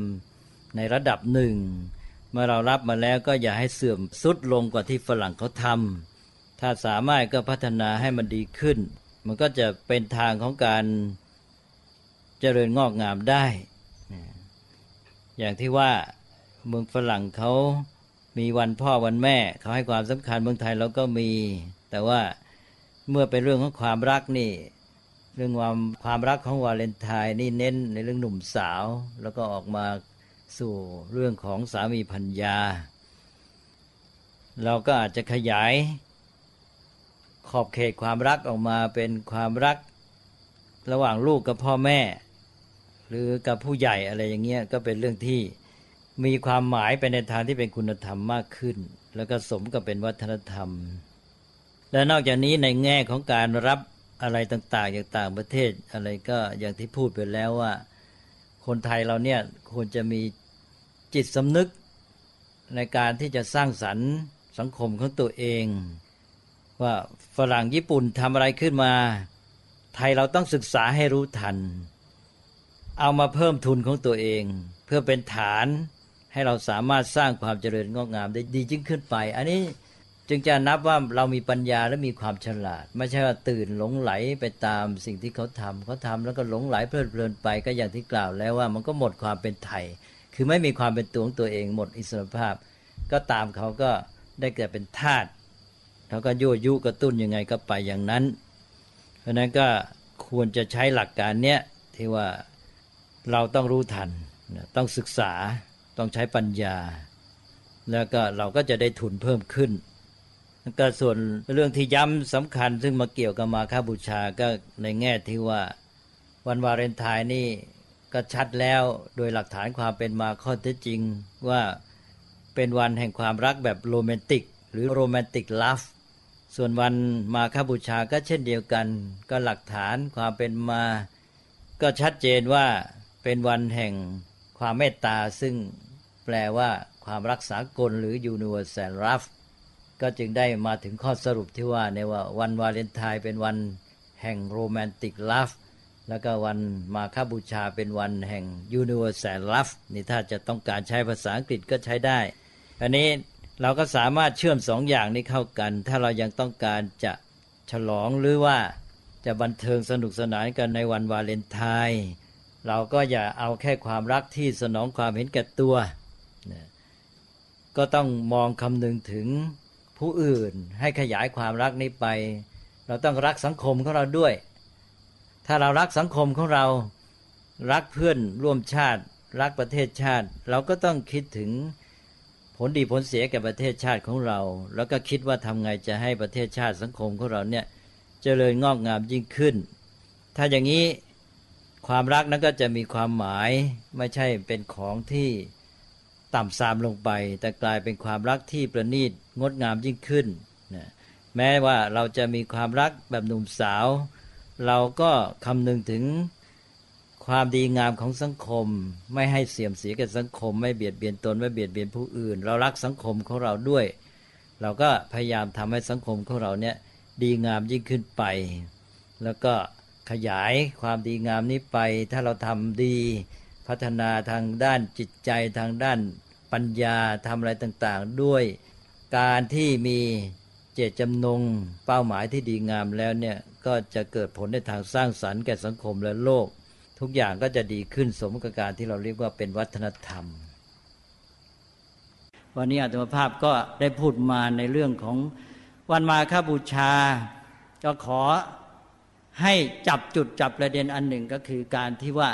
ในระดับหนึ่ง เมื่อเรารับมาแล้วก็อย่าให้เสื่อมสุดลงกว่าที่ฝรั่งเขาทำถ้าสามารถก็พัฒนาให้มันดีขึ้น มันก็จะเป็นทางของการเจริญงอกงามได้ อย่างที่ว่าเมืองฝรั่งเขา มีวันพ่อวันแม่ เขาให้ความสำคัญเมืองไทยเราก็มี แต่ว่าเมื่อเป็นเรื่องของความรักนี่ เรื่องความความรักของวาเลนไทน์นี่เน้นในเรื่องหนุ่มสาว แล้วก็ออกมาสู่เรื่องของสามีพัญญา เราก็อาจจะขยายขอบเขตความรักออกมาเป็นความรักระหว่างลูกกับพ่อแม่ หรือกับผู้ใหญ่อะไรอย่างเงี้ยก็เป็นเรื่องที่ มีความหมายไปในทางที่เป็นคุณธรรมมากขึ้น แล้วก็สมกับเป็นวัฒนธรรม และนอกจากนี้ในแง่ของการรับอะไรต่างๆจากต่างประเทศอะไรก็อย่างที่พูดไปแล้วว่า คนไทยเราเนี่ยควรจะมีจิตสำนึกในการที่จะสร้างสรรค์สังคมของตัวเอง ว่าฝรั่งญี่ปุ่นทำอะไรขึ้นมา ไทยเราต้องศึกษาให้รู้ทัน เอามาเพิ่มทุนของตัวเอง เพื่อเป็นฐาน ให้เราสามารถสร้างความเจริญงอกงามได้ดียิ่งขึ้นไป อันนี้จึงจะนับว่าเรามีปัญญาและมีความฉลาด ไม่ใช่ว่าตื่นหลงไหลไปตามสิ่งที่เขาทำเขาทำแล้วก็หลงไหลเพลิดเพลินไปก็อย่างที่กล่าวแล้วว่ามันก็หมดความเป็นไทย คือไม่มีความเป็นตัวของตัวเองหมดอิสรภาพ ก็ตามเขาก็ได้แก่เป็นทาสเขาก็ยั่วยุกระตุ้นยังไงก็ไปอย่างนั้น เพราะนั้นก็ควรจะใช้หลักการเนี้ยที่ว่าเราต้องรู้ทันต้องศึกษา ต้องใช้ปัญญา แล้วก็เราก็จะได้ทุนเพิ่มขึ้นก็ส่วนเรื่องที่ย้ำสำคัญ ซึ่งมาเกี่ยวกับมาคาบูชาก็ในแง่ที่ว่าวันวาเลนไทน์นี่ก็ชัดแล้วโดยหลักฐานความเป็นมาข้อเท็จจริงว่าเป็นวันแห่งความรักแบบโรแมนติก หรือโรแมนติกลัฟส่วนวันมาคาบูชาก็เช่นเดียวกัน ก็หลักฐานความเป็นมา ก็ชัดเจนว่าเป็นวันแห่งความเมตตาซึ่ง แปลว่าความรักษากลหรือ universal love ก็จึงได้มาถึงข้อสรุปที่ว่าในว่าวันวาเลนไทน์เป็นวันแห่งโรแมนติกลัฟแล้วก็วันมาคบูชาเป็นวันแห่ง universal love นี่ถ้าจะต้องการใช้ภาษาอังกฤษก็ใช้ได้ อันนี้เราก็สามารถเชื่อมสองอย่างนี้เข้ากัน ถ้าเรายังต้องการจะฉลองหรือว่าจะบันเทิงสนุกสนานกันในวันวาเลนไทน์เราก็อย่าเอาแค่ความรักที่สนองความเห็นแก่ตัว ก็ต้องมองคำนึงถึงผู้อื่นให้ขยายความรักนี้ไป เราต้องรักสังคมของเราด้วย ถ้าเรารักสังคมของเรา รักเพื่อนร่วมชาติ รักประเทศชาติ เราก็ต้องคิดถึงผลดีผลเสียแก่ประเทศชาติของเรา แล้วก็คิดว่าทำไงจะให้ประเทศชาติสังคมของเราเนี่ยจเจริญงอกงามยิ่งขึ้น ถ้าอย่างนี้ความรักนั้นก็จะมีความหมายไม่ใช่เป็นของที่ ต่ำทรามลงไป แต่กลายเป็นความรักที่ประณีตงดงามยิ่งขึ้นนะแม้ว่าเราจะมีความรักแบบหนุ่มสาว เราก็คำนึงถึงความดีงามของสังคม ไม่ให้เสื่อมเสียกับสังคม ไม่เบียดเบียนตนไม่เบียดเบียนผู้อื่น เรารักสังคมของเราด้วย เราก็พยายามทำให้สังคมของเราเนี่ยดีงามยิ่งขึ้นไป แล้วก็ขยายความดีงามนี้ไป ถ้าเราทำดี พัฒนาทางด้านจิตใจทางด้านปัญญาทำอะไรต่างๆ ด้วยการที่มีเจตจำนงเป้าหมายที่ดีงามแล้วเนี่ยก็จะเกิดผลในทางสร้างสรรค์แก่สังคมและโลก ทุกอย่างก็จะดีขึ้นสมกับการที่เราเรียกว่าเป็นวัฒนธรรม วันนี้อาตมาภาพก็ได้พูดมาในเรื่องของวันมาฆบูชา ก็ขอให้จับจุดจับประเด็นอันหนึ่งก็คือการที่ว่า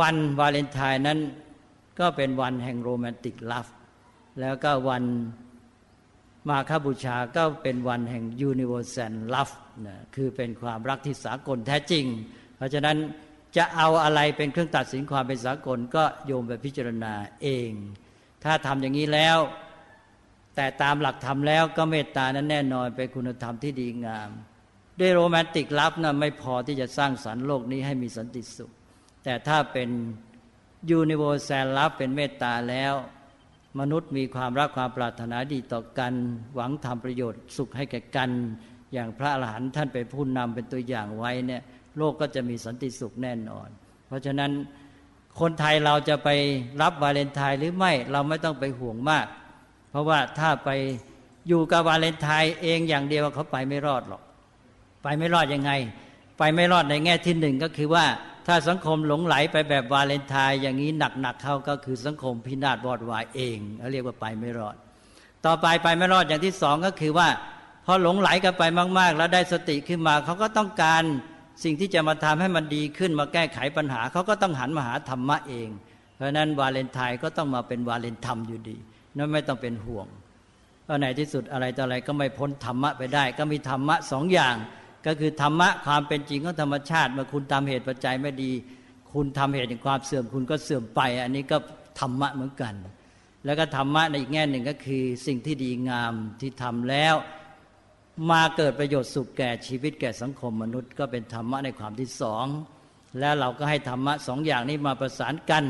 วันวาเลนไทน์นั้นก็เป็นวันแห่ง romantic love แล้วก็วันมาฆบูชาก็เป็นวันแห่ง universal love นะคือเป็นความรักที่สากลแท้จริง เพราะฉะนั้นจะเอาอะไรเป็นเครื่องตัดสินความเป็นสากลก็โยมไปพิจารณาเอง ถ้าทำอย่างนี้แล้ว แต่ตามหลักธรรมแล้วก็เมตตานั้นแน่นอนเป็นคุณธรรมที่ดีงาม ด้วยโรแมนติกลับนะไม่พอที่จะสร้างสรรค์โลกนี้ให้มีสันติสุข แต่ถ้าเป็นยูนิเวอร์แซลลับเป็นเมตตาแล้ว มนุษย์มีความรักความปรารถนาดีต่อกัน หวังทำประโยชน์สุขให้แก่กัน อย่างพระอรหันต์ท่านไปพูดนำเป็นตัวอย่างไว้เนี่ยโลกก็จะมีสันติสุขแน่นอน เพราะฉะนั้นคนไทยเราจะไปรับวาเลนไทน์หรือไม่เราไม่ต้องไปห่วงมาก เพราะว่าถ้าไปอยู่กับวาเลนไทน์เองอย่างเดียวเขาไปไม่รอดหรอก ไปไม่รอดยังไง ไปไม่รอดในแง่ที่หนึ่งก็คือว่าถ้าสังคมหลงไหลไปแบบวาเลนไทน์อย่างนี้หนักๆเข้าก็คือสังคมพินาศวอดวายเองเขาเรียกว่าไปไม่รอด ต่อไปไปไม่รอดอย่างที่สองก็คือว่าพอหลงไหลกันไปมาก ๆ แล้วได้สติขึ้นมาเขาก็ต้องการสิ่งที่จะมาทำให้มันดีขึ้นมาแก้ไขปัญหาเขาก็ต้องหันมาหาธรรมะเอง เพราะนั้นวาเลนไทน์ก็ต้องมาเป็นวาเลนธรรมอยู่ดีนั่นไม่ต้องเป็นห่วงเพราะในที่สุดอะไรต่ออะไรก็ไม่พ้นธรรมะไปได้ ก็มีธรรมะสองอย่าง ก็คือธรรมะความเป็นจริงของธรรมชาติเมื่อคุณทำเหตุปัจจัยไม่ดี คุณทำเหตุแห่งความเสื่อมคุณก็เสื่อมไป อันนี้ก็ธรรมะเหมือนกัน แล้วก็ธรรมะในอีกแง่หนึ่งก็คือสิ่งที่ดีงามที่ทำแล้ว มาเกิดประโยชน์สุขแก่ชีวิตแก่สังคมมนุษย์ ก็เป็นธรรมะในความที่สองแล้วเราก็ให้ธรรมะสองอย่างนี้มาประสานกัน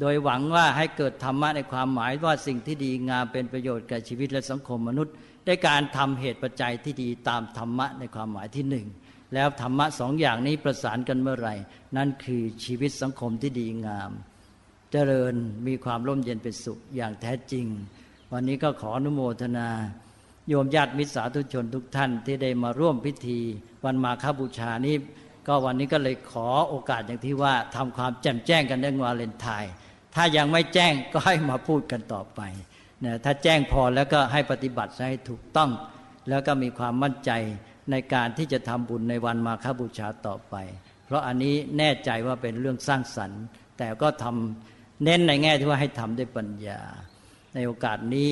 โดยหวังว่าให้เกิดธรรมะในความหมายว่าสิ่งที่ดีงามเป็นประโยชน์แก่ชีวิตและสังคมมนุษย์ ได้การทำเหตุปัจจัยที่ดีตามธรรมะในความหมายที่หนึ่งแล้วธรรมะสองอย่างนี้ประสานกันเมื่อไหร่ นั่นคือชีวิตสังคมที่ดีงาม เจริญมีความร่มเย็นเป็นสุขอย่างแท้จริง วันนี้ก็ขออนุโมทนา โยมญาติมิตรสาธุชนทุกท่านที่ได้มาร่วมพิธี วันมาคบูชานี้ ก็วันนี้ก็เลยขอโอกาสอย่างที่ว่าทำความแจ่มแจ้งกันเรื่องวาเลนไทน์ถ้ายังไม่แจ้งก็ให้มาพูดกันต่อไป นะถ้าแจ้งพอแล้วก็ให้ปฏิบัติให้ถูกต้อง แล้วก็มีความมั่นใจในการที่จะทำบุญในวันมาฆบูชาต่อไป เพราะอันนี้แน่ใจว่าเป็นเรื่องสร้างสรรค์ แต่ก็ทำเน้นในแง่ที่ว่าให้ทำด้วยปัญญา ในโอกาสนี้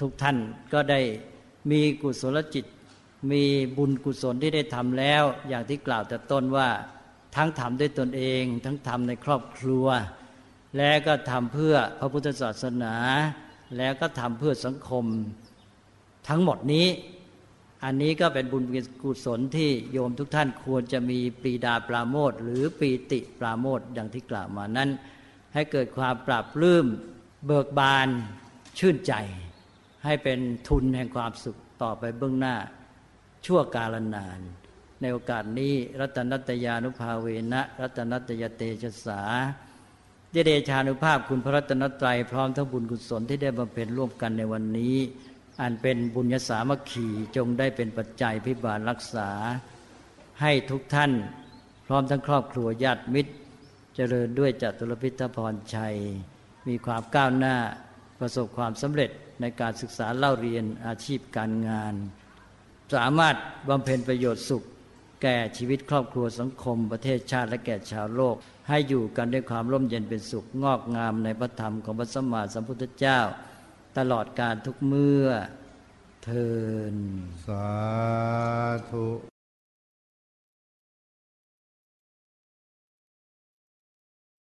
ทุกท่านก็ได้มีกุศลจิต มีบุญกุศลที่ได้ทำแล้ว อย่างที่กล่าวแต่ต้นว่าทั้งทำด้วยตนเอง ทั้งทำในครอบครัว และก็ทำเพื่อพระพุทธศาสนา แล้วก็ทำเพื่อสังคมทั้งหมดนี้ อันนี้ก็เป็นบุญกุศลที่โยมทุกท่านควรจะมีปีดาปราโมทหรือปีติปราโมทดังที่กล่าวมานั้น ให้เกิดความปราบปลื้มเบิกบานชื่นใจ ให้เป็นทุนแห่งความสุขต่อไปเบื้องหน้า ชั่วกาลนาน ในโอกาสนี้ รัตนัตยานุภาเวนะ รัตนัตยเตชะสา เดเดชานุภาพคุณพระรัตนตรัยพร้อมทั้งบุญกุศลที่ได้บำเพ็ญร่วมกันในวันนี้ อันเป็นบุญญาสามัคคีจงได้เป็นปัจจัยพิบาลรักษา ให้ทุกท่านพร้อมทั้งครอบครัวญาติมิตร เจริญด้วยจตุรพิทพรชัย มีความก้าวหน้าประสบความสำเร็จในการศึกษาเล่าเรียนอาชีพการงาน สามารถบำเพ็ญประโยชน์สุข แก่ชีวิตครอบครัวสังคม ประเทศชาติและแก่ชาวโลก ให้อยู่กันด้วยความร่มเย็นเป็นสุขงอกงามในพระธรรมของพระสัมมาสัมพุทธเจ้า ตลอดการทุกเมื่อเทินสาธุ